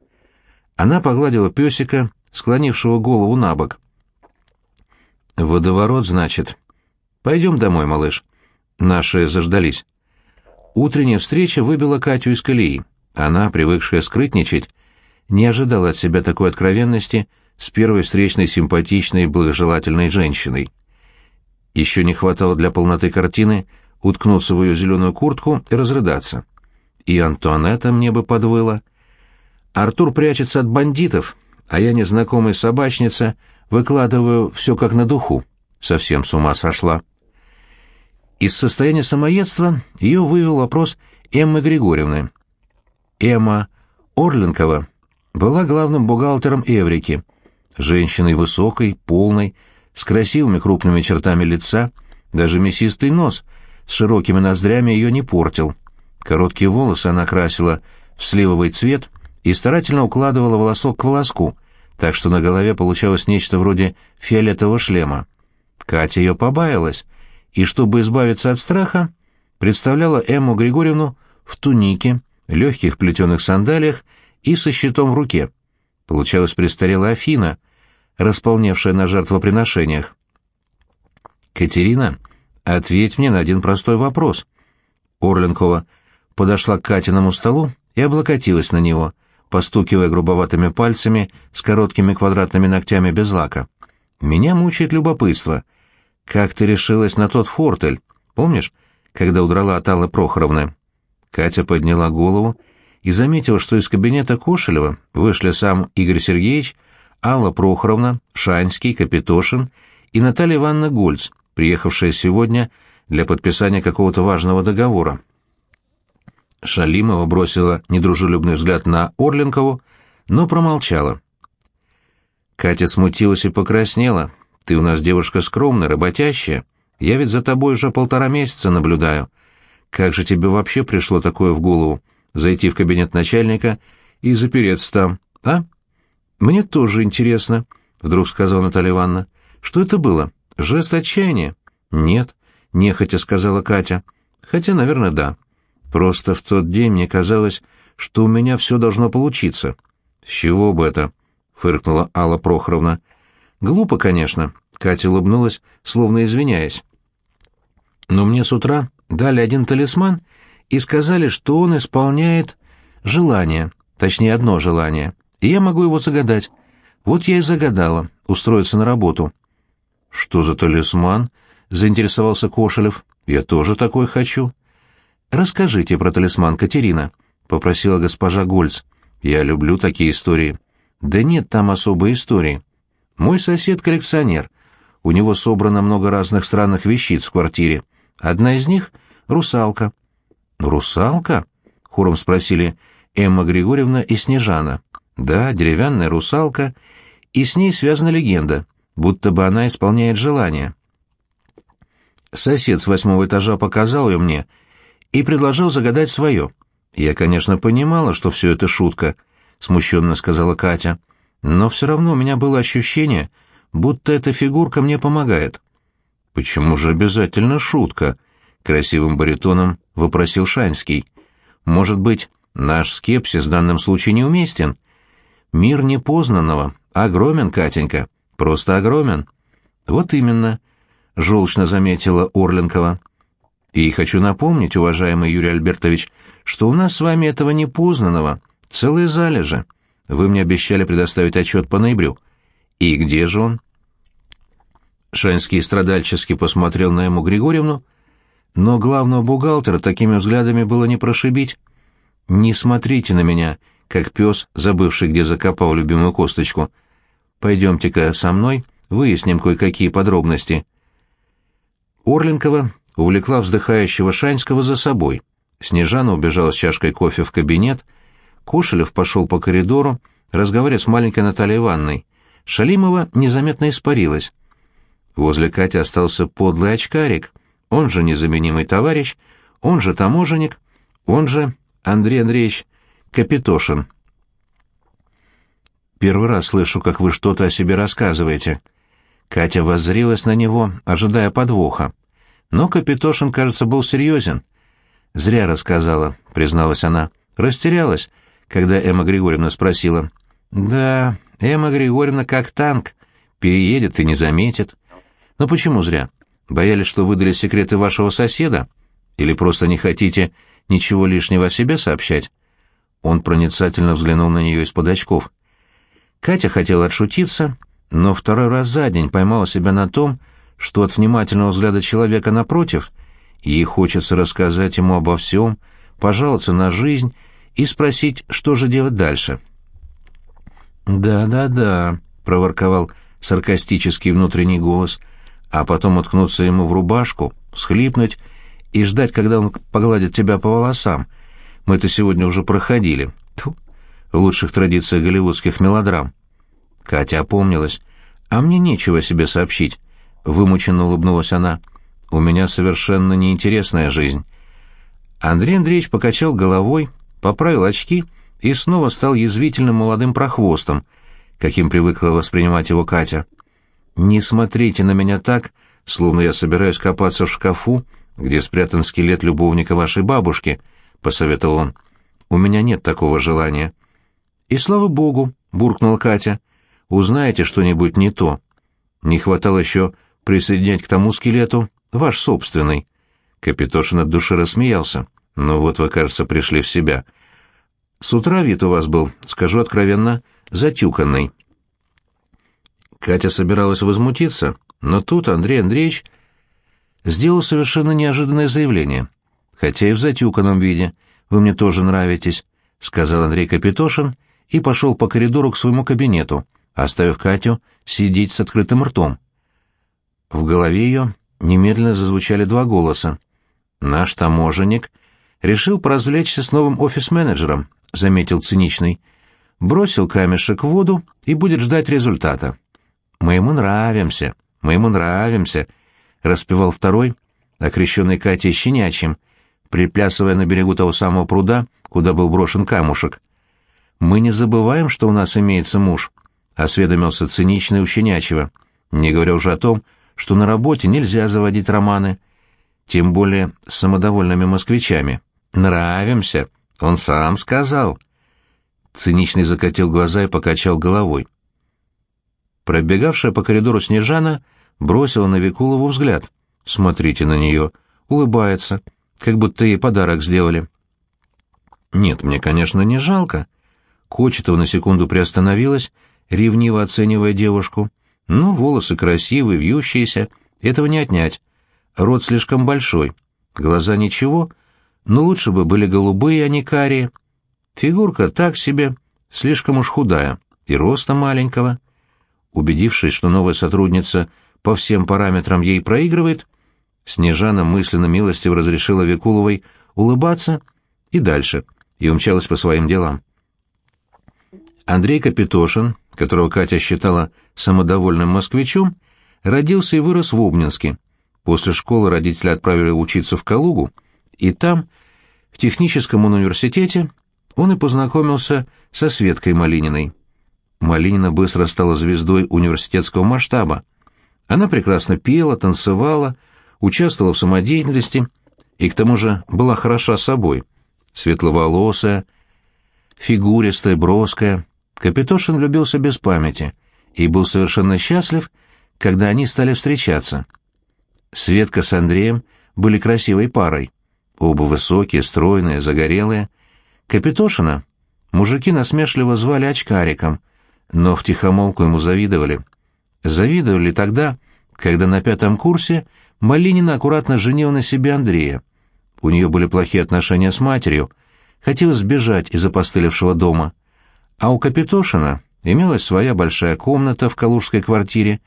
Она погладила песика, склонившего голову на бок. «Водоворот, значит. Пойдем домой, малыш». Наши заждались. Утренняя встреча выбила Катю из колеи. Она, привыкшая скрытничать, не ожидала от себя такой откровенности с первой встречной симпатичной благожелательной женщиной. Еще не хватало для полноты картины уткнуться в ее зеленую куртку и разрыдаться и Антуанетта мне бы подвыла. Артур прячется от бандитов, а я, незнакомая собачница, выкладываю все как на духу. Совсем с ума сошла. Из состояния самоедства ее вывел вопрос Эммы Григорьевны. Эмма Орленкова была главным бухгалтером Эврики, женщиной высокой, полной, с красивыми крупными чертами лица, даже мясистый нос с широкими ноздрями ее не портил. Короткие волосы она красила в сливовый цвет и старательно укладывала волосок к волоску, так что на голове получалось нечто вроде фиолетового шлема. Катя ее побаялась, и, чтобы избавиться от страха, представляла Эмму Григорьевну в тунике, легких плетеных сандалиях и со щитом в руке. Получалась престарелая Афина, располневшая на жертвоприношениях. «Катерина, ответь мне на один простой вопрос». Орленкова подошла к Катиному столу и облокотилась на него, постукивая грубоватыми пальцами с короткими квадратными ногтями без лака. «Меня мучает любопытство. Как ты решилась на тот фортель? Помнишь, когда удрала от Аллы Прохоровны?» Катя подняла голову и заметила, что из кабинета Кошелева вышли сам Игорь Сергеевич, Алла Прохоровна, Шанский, Капитошин и Наталья Ивановна Гольц, приехавшая сегодня для подписания какого-то важного договора. Шалимова бросила недружелюбный взгляд на Орленкову, но промолчала. Катя смутилась и покраснела. «Ты у нас девушка скромная, работящая. Я ведь за тобой уже полтора месяца наблюдаю. Как же тебе вообще пришло такое в голову, зайти в кабинет начальника и запереться там, а?» «Мне тоже интересно», — вдруг сказала Наталья Ивановна. «Что это было? Жест отчаяния?» «Нет», — нехотя сказала Катя. «Хотя, наверное, да». Просто в тот день мне казалось, что у меня все должно получиться. — С чего бы это? — фыркнула Алла Прохоровна. — Глупо, конечно. Катя улыбнулась, словно извиняясь. Но мне с утра дали один талисман и сказали, что он исполняет желание, точнее, одно желание, и я могу его загадать. Вот я и загадала, устроиться на работу. — Что за талисман? — заинтересовался Кошелев. — Я тоже такой хочу. — «Расскажите про талисман, Катерина», — попросила госпожа Гольц. «Я люблю такие истории». «Да нет там особой истории. Мой сосед коллекционер. У него собрано много разных странных вещиц в квартире. Одна из них — русалка». «Русалка?» — хором спросили Эмма Григорьевна и Снежана. «Да, деревянная русалка, и с ней связана легенда, будто бы она исполняет желания». Сосед с восьмого этажа показал ее мне — и предложил загадать свое. Я, конечно, понимала, что все это шутка, — смущенно сказала Катя, — но все равно у меня было ощущение, будто эта фигурка мне помогает. — Почему же обязательно шутка? — красивым баритоном вопросил Шанский. — Может быть, наш скепсис в данном случае неуместен? Мир непознанного огромен, Катенька, просто огромен. — Вот именно, — желчно заметила Орленкова. — и хочу напомнить, уважаемый Юрий Альбертович, что у нас с вами этого непознанного целые залежи. Вы мне обещали предоставить отчет по ноябрю. И где же он? Шанский страдальчески посмотрел на ему Григорьевну, но главного бухгалтера такими взглядами было не прошибить. «Не смотрите на меня, как пес, забывший, где закопал любимую косточку. Пойдемте-ка со мной, выясним кое-какие подробности». Орленкова увлекла вздыхающего Шанского за собой. Снежана убежала с чашкой кофе в кабинет, Кошелев пошел по коридору, разговаривая с маленькой Натальей Ивановной. Шалимова незаметно испарилась. Возле Кати остался подлый очкарик, он же незаменимый товарищ, он же таможенник, он же Андрей Андреевич Капитошин. «Первый раз слышу, как вы что-то о себе рассказываете». Катя воззрилась на него, ожидая подвоха. Но Капитошин, кажется, был серьезен. «Зря рассказала», — призналась она. «Растерялась, когда Эмма Григорьевна спросила». «Да, Эмма Григорьевна как танк. Переедет и не заметит». «Но почему зря? Боялись, что выдали секреты вашего соседа? Или просто не хотите ничего лишнего о себе сообщать?» Он проницательно взглянул на нее из-под очков. Катя хотела отшутиться, но второй раз за день поймала себя на том, что от внимательного взгляда человека напротив ей хочется рассказать ему обо всем, пожаловаться на жизнь и спросить, что же делать дальше. «Да-да-да», — проворковал саркастический внутренний голос, а потом уткнуться ему в рубашку, схлипнуть и ждать, когда он погладит тебя по волосам. Мы это сегодня уже проходили. Тьфу, в лучших традициях голливудских мелодрам. Катя опомнилась. «А мне нечего себе сообщить. — вымученно улыбнулась она. «У меня совершенно неинтересная жизнь». Андрей Андреевич покачал головой, поправил очки и снова стал язвительным молодым прохвостом, каким привыкла воспринимать его Катя. «Не смотрите на меня так, словно я собираюсь копаться в шкафу, где спрятан скелет любовника вашей бабушки», — посоветовал он. «У меня нет такого желания». «И слава богу», — буркнула Катя, — «узнаете что-нибудь не то. Не хватало еще присоединять к тому скелету ваш собственный». Капитошин от души рассмеялся. «Ну вот вы, кажется, пришли в себя. С утра вид у вас был, скажу откровенно, затюканный». Катя собиралась возмутиться, но тут Андрей Андреевич сделал совершенно неожиданное заявление. «Хотя и в затюканном виде. Вы мне тоже нравитесь», — сказал Андрей Капитошин и пошел по коридору к своему кабинету, оставив Катю сидеть с открытым ртом. В голове ее немедленно зазвучали два голоса. «Наш таможенник решил поразвлечься с новым офис-менеджером», — заметил циничный. «Бросил камешек в воду и будет ждать результата». «Мы ему нравимся, мы ему нравимся», — распевал второй, окрещенный Катей щенячьим, приплясывая на берегу того самого пруда, куда был брошен камушек. «Мы не забываем, что у нас имеется муж», — осведомился циничный у щенячьего, не говоря уже о том, что на работе нельзя заводить романы, тем более с самодовольными москвичами. «Нравимся», — он сам сказал. Циничный закатил глаза и покачал головой. Пробегавшая по коридору Снежана бросила на Викулову взгляд. Смотрите на нее. Улыбается, как будто ей подарок сделали. Нет, мне, конечно, не жалко. Кочетова на секунду приостановилась, ревниво оценивая девушку. Ну, волосы красивые, вьющиеся, этого не отнять. Рот слишком большой, глаза ничего, но лучше бы были голубые, а не карие. Фигурка так себе, слишком уж худая, и роста маленького. Убедившись, что новая сотрудница по всем параметрам ей проигрывает, Снежана мысленно милостиво разрешила Викуловой улыбаться и дальше, и умчалась по своим делам. Андрей Капитошин, которого Катя считала самодовольным москвичом, родился и вырос в Обнинске. После школы родители отправили учиться в Калугу, и там, в техническом университете, он и познакомился со Светкой Малининой. Малинина быстро стала звездой университетского масштаба. Она прекрасно пела, танцевала, участвовала в самодеятельности и к тому же была хороша собой. Светловолосая, фигуристая, броская. Капитошин влюбился без памяти и был совершенно счастлив, когда они стали встречаться. Светка с Андреем были красивой парой. Оба высокие, стройные, загорелые. Капитошина мужики насмешливо звали очкариком — но втихомолку ему завидовали. Завидовали тогда, когда на пятом курсе Малинина аккуратно женил на себе Андрея. У нее были плохие отношения с матерью, хотелось сбежать из опостылевшего дома. А у Капитошина имелась своя большая комната в калужской квартире,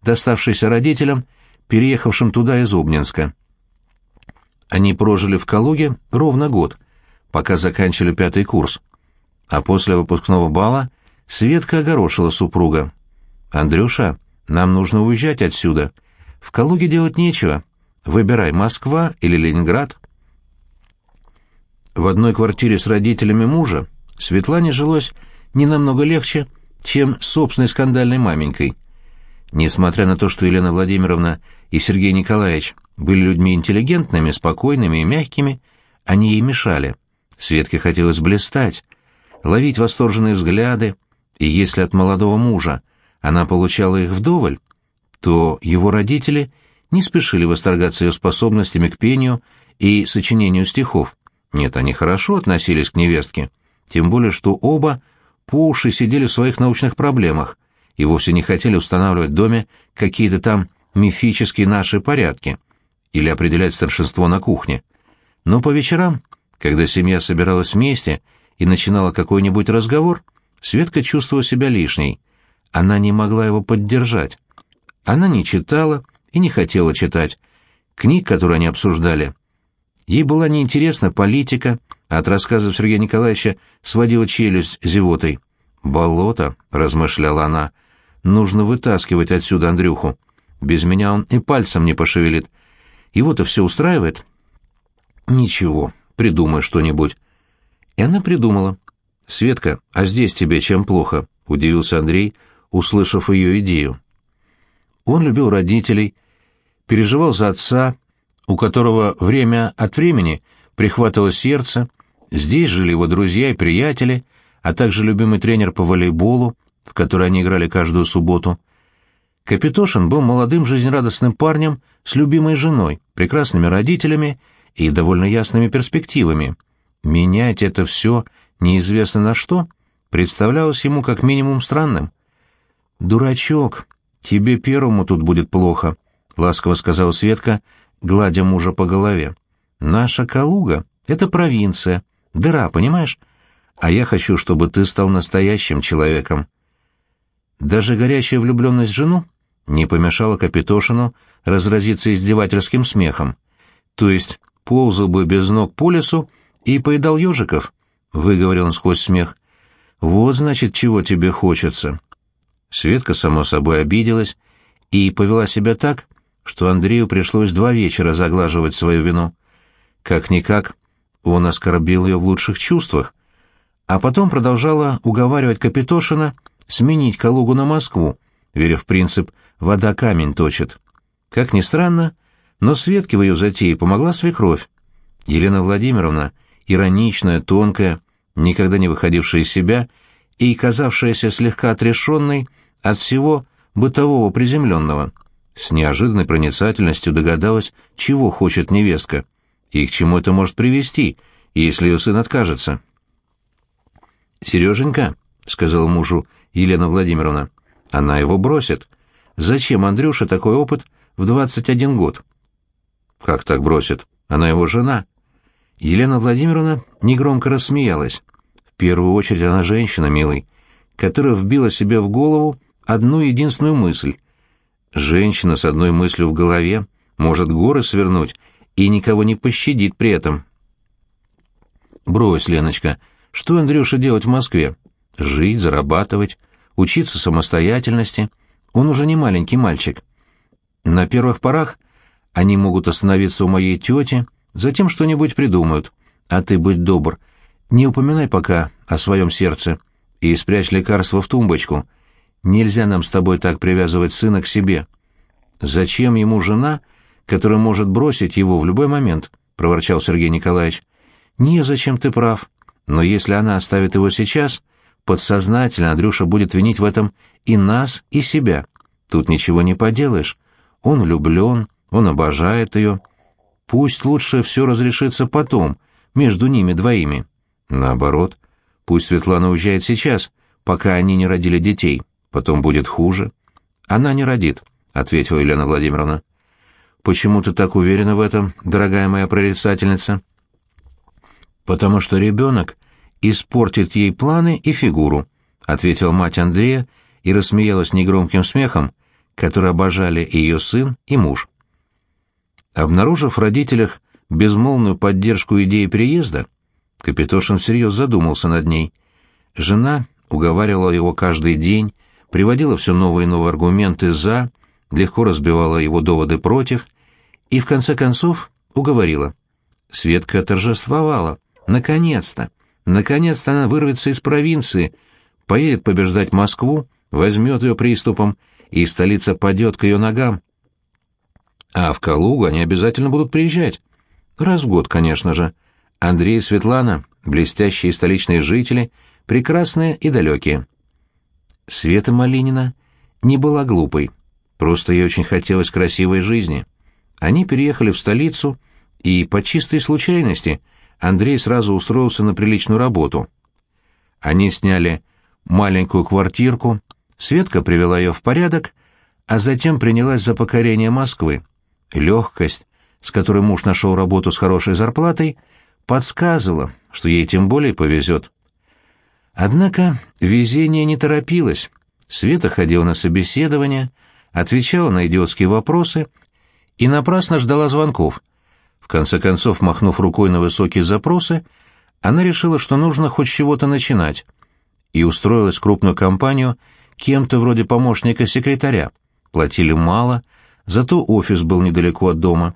доставшейся родителям, переехавшим туда из Обнинска. Они прожили в Калуге ровно год, пока заканчивали пятый курс. А после выпускного бала – Светка огорошила супруга. «Андрюша, нам нужно уезжать отсюда. В Калуге делать нечего. Выбирай, Москва или Ленинград». В одной квартире с родителями мужа Светлане жилось не намного легче, чем с собственной скандальной маменькой. Несмотря на то, что Елена Владимировна и Сергей Николаевич были людьми интеллигентными, спокойными и мягкими, они ей мешали. Светке хотелось блистать, ловить восторженные взгляды, и если от молодого мужа она получала их вдоволь, то его родители не спешили восторгаться ее способностями к пению и сочинению стихов. Нет, они хорошо относились к невестке, тем более что оба по уши сидели в своих научных проблемах и вовсе не хотели устанавливать в доме какие-то там мифические наши порядки или определять старшинство на кухне. Но по вечерам, когда семья собиралась вместе и начинала какой-нибудь разговор, Светка чувствовала себя лишней. Она не могла его поддержать. Она не читала и не хотела читать. Книг, которые они обсуждали. Ей была неинтересна политика, а от рассказов Сергея Николаевича сводила челюсть зевотой. «Болото», — размышляла она, — «нужно вытаскивать отсюда Андрюху. Без меня он и пальцем не пошевелит. Его-то все устраивает?» «Ничего, придумай что-нибудь». И она придумала. «Светка, а здесь тебе чем плохо?» — удивился Андрей, услышав ее идею. Он любил родителей, переживал за отца, у которого время от времени прихватывало сердце, здесь жили его друзья и приятели, а также любимый тренер по волейболу, в который они играли каждую субботу. Капитошин был молодым жизнерадостным парнем с любимой женой, прекрасными родителями и довольно ясными перспективами. Менять это все неизвестно на что представлялось ему как минимум странным. «Дурачок, тебе первому тут будет плохо», — ласково сказала Светка, гладя мужа по голове. «Наша Калуга — это провинция, дыра, понимаешь? А я хочу, чтобы ты стал настоящим человеком». Даже горячая влюбленность в жену не помешала Капитошину разразиться издевательским смехом. То есть ползал бы без ног по лесу и поедал ежиков, — выговорил он сквозь смех. «Вот, значит, чего тебе хочется». Светка, само собой, обиделась и повела себя так, что Андрею пришлось два вечера заглаживать свою вину. Как-никак, он оскорбил ее в лучших чувствах, а потом продолжала уговаривать Капитошина сменить Калугу на Москву, веря в принцип «вода камень точит». Как ни странно, но Светке в ее затее помогла свекровь. Елена Владимировна, ироничная, тонкая, никогда не выходившая из себя и казавшаяся слегка отрешенной от всего бытового приземленного, с неожиданной проницательностью догадалась, чего хочет невестка, и к чему это может привести, если ее сын откажется. «Сереженька», — сказала мужу Елена Владимировна, — «она его бросит. Зачем Андрюше такой опыт в двадцать один год?» «Как так бросит? Она его жена». Елена Владимировна негромко рассмеялась. В первую очередь она женщина, милый, которая вбила себе в голову одну единственную мысль — Женщина с одной мыслью в голове может горы свернуть и никого не пощадит при этом. Брось, Леночка, что Андрюша делать в Москве? Жить, зарабатывать, учиться самостоятельности. Он уже не маленький мальчик. На первых порах они могут остановиться у моей тети, затем что-нибудь придумают. А ты будь добр, не упоминай пока о своем сердце и спрячь лекарство в тумбочку — Нельзя нам с тобой так привязывать сына к себе. Зачем ему жена, которая может бросить его в любой момент? проворчал Сергей Николаевич. Не, зачем ты прав. Но если она оставит его сейчас, подсознательно Андрюша будет винить в этом и нас, и себя. Тут ничего не поделаешь. Он влюблен, он обожает ее. Пусть лучше все разрешится потом, между ними двоими. Наоборот, пусть Светлана уезжает сейчас, пока они не родили детей. Потом будет хуже. Она не родит, ответила Елена Владимировна. Почему ты так уверена в этом, дорогая моя прорицательница? Потому что ребенок испортит ей планы и фигуру, ответила мать Андрея и рассмеялась негромким смехом, который обожали и ее сын, и муж. Обнаружив в родителях безмолвную поддержку идеи переезда, Капитошин всерьез задумался над ней. Жена уговаривала его каждый день, приводила все новые и новые аргументы «за», легко разбивала его доводы «против» и, в конце концов, уговорила. Светка торжествовала. Наконец-то! Наконец-то она вырвется из провинции, поедет побеждать Москву, возьмет ее приступом, и столица падет к ее ногам. А в Калугу они обязательно будут приезжать. Раз в год, конечно же. Андрей и Светлана, блестящие столичные жители, прекрасные и далекие. Света Малинина не была глупой, просто ей очень хотелось красивой жизни. Они переехали в столицу, и по чистой случайности Андрей сразу устроился на приличную работу. Они сняли маленькую квартирку, Светка привела ее в порядок, а затем принялась за покорение Москвы. Легкость, с которой муж нашел работу с хорошей зарплатой, подсказывала, что ей тем более повезет. Однако везение не торопилось. Света ходила на собеседование, отвечала на идиотские вопросы и напрасно ждала звонков. В конце концов, махнув рукой на высокие запросы, она решила, что нужно хоть чего-то начинать, и устроилась в крупную компанию кем-то вроде помощника секретаря. Платили мало, зато офис был недалеко от дома.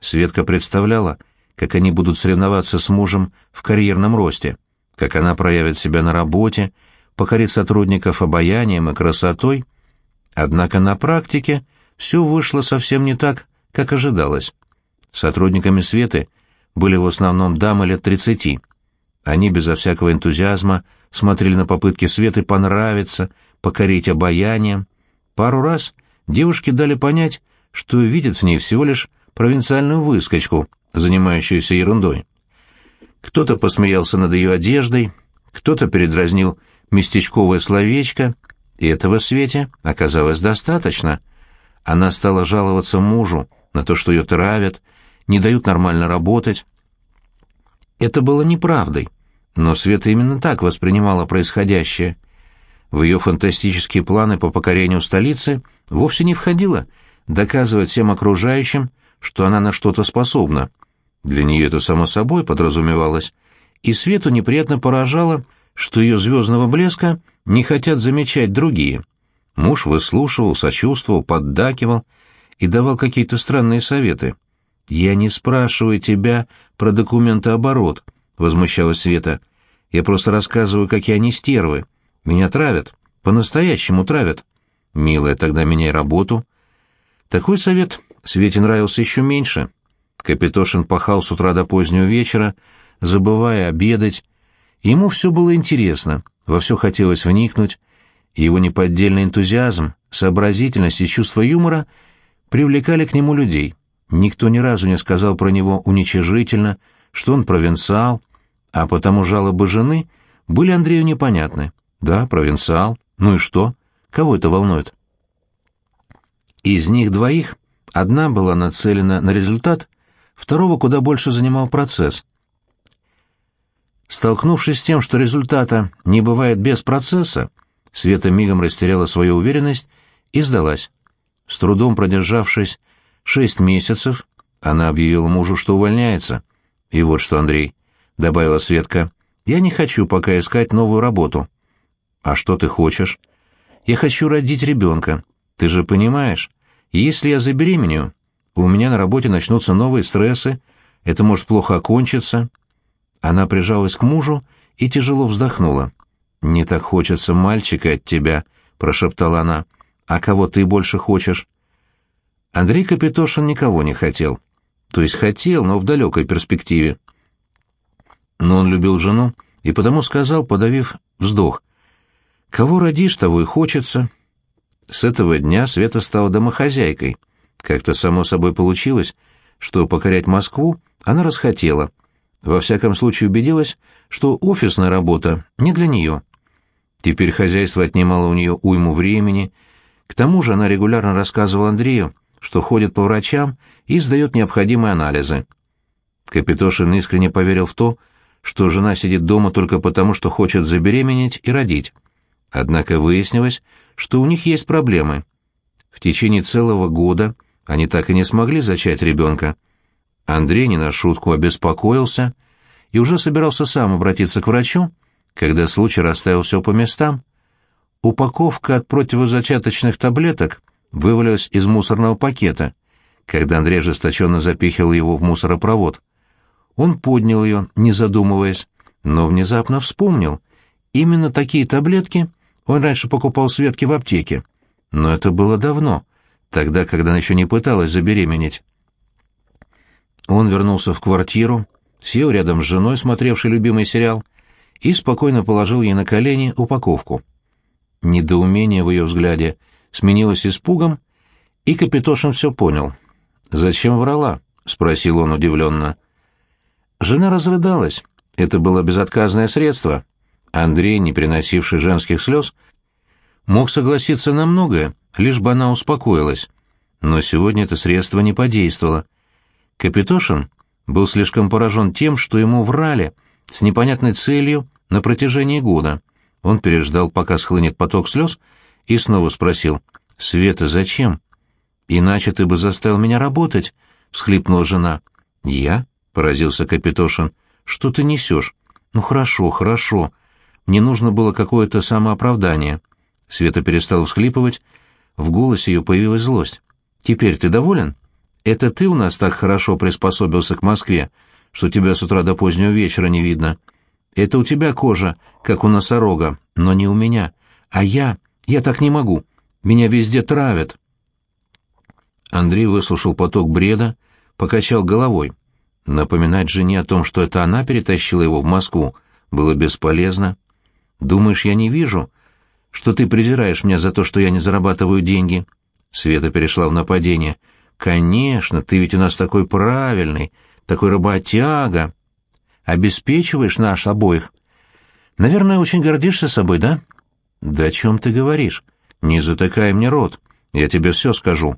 Светка представляла, как они будут соревноваться с мужем в карьерном росте, как она проявит себя на работе, покорит сотрудников обаянием и красотой. Однако на практике все вышло совсем не так, как ожидалось. Сотрудниками Светы были в основном дамы лет тридцати. Они безо всякого энтузиазма смотрели на попытки Светы понравиться, покорить обаянием. Пару раз девушки дали понять, что видят в ней всего лишь провинциальную выскочку, занимающуюся ерундой. Кто-то посмеялся над ее одеждой, кто-то передразнил местечковое словечко, и этого Свете оказалось достаточно. Она стала жаловаться мужу на то, что ее травят, не дают нормально работать. Это было неправдой, но Света именно так воспринимала происходящее. В ее фантастические планы по покорению столицы вовсе не входило доказывать всем окружающим, что она на что-то способна. Для нее это само собой подразумевалось, и Свету неприятно поражало, что ее звездного блеска не хотят замечать другие. Муж выслушивал, сочувствовал, поддакивал и давал какие-то странные советы. «Я не спрашиваю тебя про документооборот», — возмущалась Света. «Я просто рассказываю, какие они стервы. Меня травят. По-настоящему травят. Милая, тогда меняй работу». Такой совет Свете нравился еще меньше. Капитошин пахал с утра до позднего вечера, забывая обедать. Ему все было интересно, во все хотелось вникнуть, его неподдельный энтузиазм, сообразительность и чувство юмора привлекали к нему людей. Никто ни разу не сказал про него уничижительно, что он провинциал, а потому жалобы жены были Андрею непонятны. Да, провинциал. Ну и что? Кого это волнует? Из них двоих одна была нацелена на результат, второго куда больше занимал процесс. Столкнувшись с тем, что результата не бывает без процесса, Света мигом растеряла свою уверенность и сдалась. С трудом продержавшись шесть месяцев, она объявила мужу, что увольняется. И вот что, Андрей, — добавила Светка, — я не хочу пока искать новую работу. А что ты хочешь? Я хочу родить ребенка. Ты же понимаешь, если я забеременею, у меня на работе начнутся новые стрессы, это может плохо окончиться. Она прижалась к мужу и тяжело вздохнула. «Не так хочется мальчика от тебя», — прошептала она. «А кого ты больше хочешь?» Андрей Капитошин никого не хотел. То есть хотел, но в далекой перспективе. Но он любил жену и потому сказал, подавив вздох. «Кого родишь, того и хочется». С этого дня Света стала домохозяйкой. Как-то само собой получилось, что покорять Москву она расхотела. Во всяком случае убедилась, что офисная работа не для нее. Теперь хозяйство отнимало у нее уйму времени. К тому же она регулярно рассказывала Андрею, что ходит по врачам и сдает необходимые анализы. Капитошин искренне поверил в то, что жена сидит дома только потому, что хочет забеременеть и родить. Однако выяснилось, что у них есть проблемы. В течение целого года они так и не смогли зачать ребенка. Андрей не на шутку обеспокоился и уже собирался сам обратиться к врачу, когда случай расставил все по местам. Упаковка от противозачаточных таблеток вывалилась из мусорного пакета, когда Андрей ожесточенно запихивал его в мусоропровод. Он поднял ее, не задумываясь, но внезапно вспомнил. Именно такие таблетки он раньше покупал Светке в аптеке. Но это было давно, тогда, когда она еще не пыталась забеременеть. Он вернулся в квартиру, сел рядом с женой, смотревшей любимый сериал, и спокойно положил ей на колени упаковку. Недоумение в ее взгляде — сменилось испугом, и Капитошин все понял. «Зачем врала?» — спросил он удивленно. Жена разрыдалась. Это было безотказное средство. Андрей, не приносивший женских слез, мог согласиться на многое, лишь бы она успокоилась. Но сегодня это средство не подействовало. Капитошин был слишком поражен тем, что ему врали с непонятной целью на протяжении года. Он переждал, пока схлынет поток слез, и снова спросил. «Света, зачем?» «Иначе ты бы заставил меня работать», — всхлипнула жена. «Я?» — поразился Капитошин. «Что ты несешь?» «Ну хорошо, хорошо. Мне нужно было какое-то самооправдание». Света перестала всхлипывать, в голосе ее появилась злость. Теперь ты доволен? Это ты у нас так хорошо приспособился к Москве, что тебя с утра до позднего вечера не видно. Это у тебя кожа, как у носорога, но не у меня. А я... я так не могу. Меня везде травят». Андрей выслушал поток бреда, покачал головой. Напоминать жене о том, что это она перетащила его в Москву, было бесполезно. «Думаешь, я не вижу, что ты презираешь меня за то, что я не зарабатываю деньги?» Света перешла в нападение. «Конечно, ты ведь у нас такой правильный, такой работяга. Обеспечиваешь наш обоих. Наверное, очень гордишься собой, да?» «Да о чем ты говоришь? Не затыкай мне рот. Я тебе все скажу».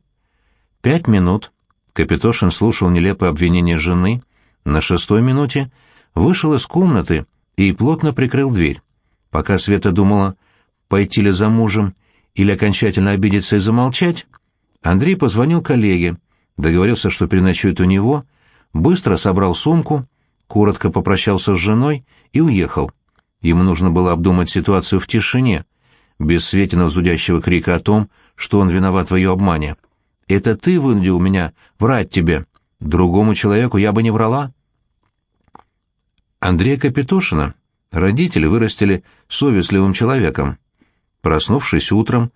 Пять минут. Капитошин слушал нелепое обвинение жены. На шестой минуте вышел из комнаты и плотно прикрыл дверь. Пока Света думала, пойти ли за мужем или окончательно обидеться и замолчать, Андрей позвонил коллеге, договорился, что переночует у него, быстро собрал сумку, коротко попрощался с женой и уехал. Ему нужно было обдумать ситуацию в тишине, без Светиного зудящего крика о том, что он виноват в ее обмане. «Это ты вынудил меня врать тебе. Другому человеку я бы не врала». Андрея Капитошина родители вырастили совестливым человеком. Проснувшись утром,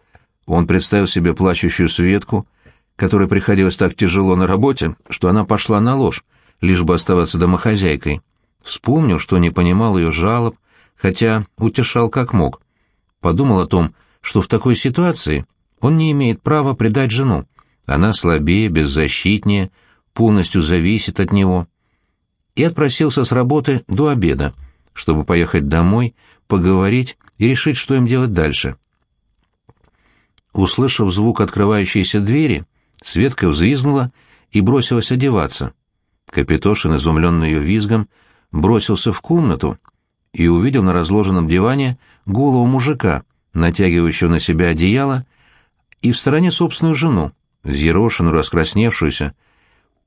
он представил себе плачущую Светку, которой приходилось так тяжело на работе, что она пошла на ложь, лишь бы оставаться домохозяйкой. Вспомнил, что не понимал ее жалоб, хотя утешал как мог. Подумал о том, что в такой ситуации он не имеет права предать жену. Она слабее, беззащитнее, полностью зависит от него. И отпросился с работы до обеда, чтобы поехать домой, поговорить и решить, что им делать дальше. Услышав звук открывающейся двери, Светка взвизгнула и бросилась одеваться. Капитошин, изумленный ее визгом, бросился в комнату и увидел на разложенном диване голову мужика, натягивающего на себя одеяло, и в стороне собственную жену, взъерошенную, раскрасневшуюся,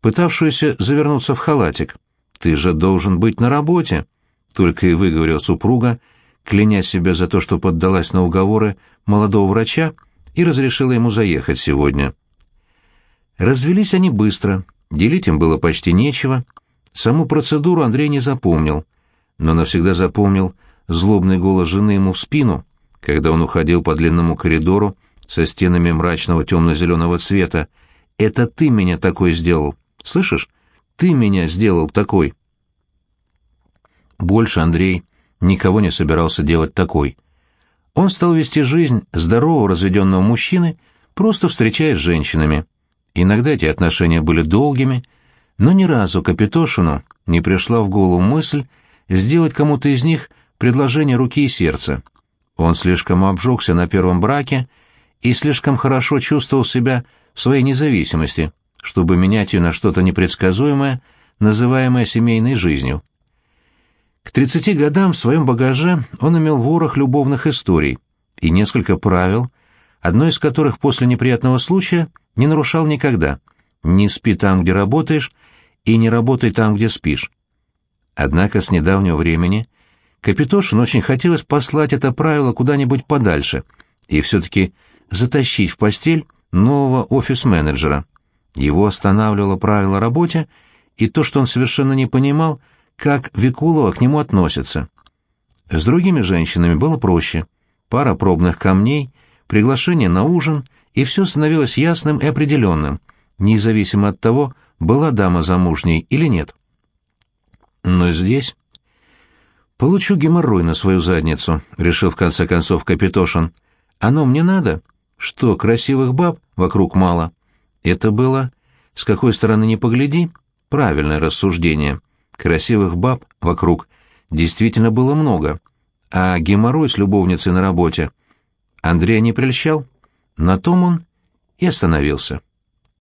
пытавшуюся завернуться в халатик. «Ты же должен быть на работе», — только и выговорил супруга, кляня себя за то, что поддалась на уговоры молодого врача и разрешила ему заехать сегодня. Развелись они быстро, делить им было почти нечего. Саму процедуру Андрей не запомнил, но навсегда запомнил злобный голос жены ему в спину, когда он уходил по длинному коридору со стенами мрачного темно-зеленого цвета. «Это ты меня такой сделал, слышишь? Ты меня сделал такой!» Больше Андрей никого не собирался делать такой. Он стал вести жизнь здорового разведенного мужчины, просто встречаясь с женщинами. Иногда эти отношения были долгими, но ни разу Капитошину не пришла в голову мысль сделать кому-то из них предложение руки и сердца. Он слишком обжегся на первом браке и слишком хорошо чувствовал себя в своей независимости, чтобы менять ее на что-то непредсказуемое, называемое семейной жизнью. К тридцати годам в своем багаже он имел ворох любовных историй и несколько правил, одно из которых после неприятного случая не нарушал никогда. Не спи там, где работаешь, и не работай там, где спишь. Однако с недавнего времени Капитошин очень хотелось послать это правило куда-нибудь подальше и все-таки затащить в постель нового офис-менеджера. Его останавливало правило работе и то, что он совершенно не понимал, как Викулова к нему относится. С другими женщинами было проще. Пара пробных камней, приглашение на ужин, и все становилось ясным и определенным, независимо от того, была дама замужней или нет. Но здесь... «Получу геморрой на свою задницу», — решил в конце концов Капитошин. «Оно мне надо? Что, красивых баб вокруг мало?» Это было, с какой стороны не погляди, правильное рассуждение. Красивых баб вокруг действительно было много, а геморрой с любовницей на работе Андрея не прельщал. На том он и остановился.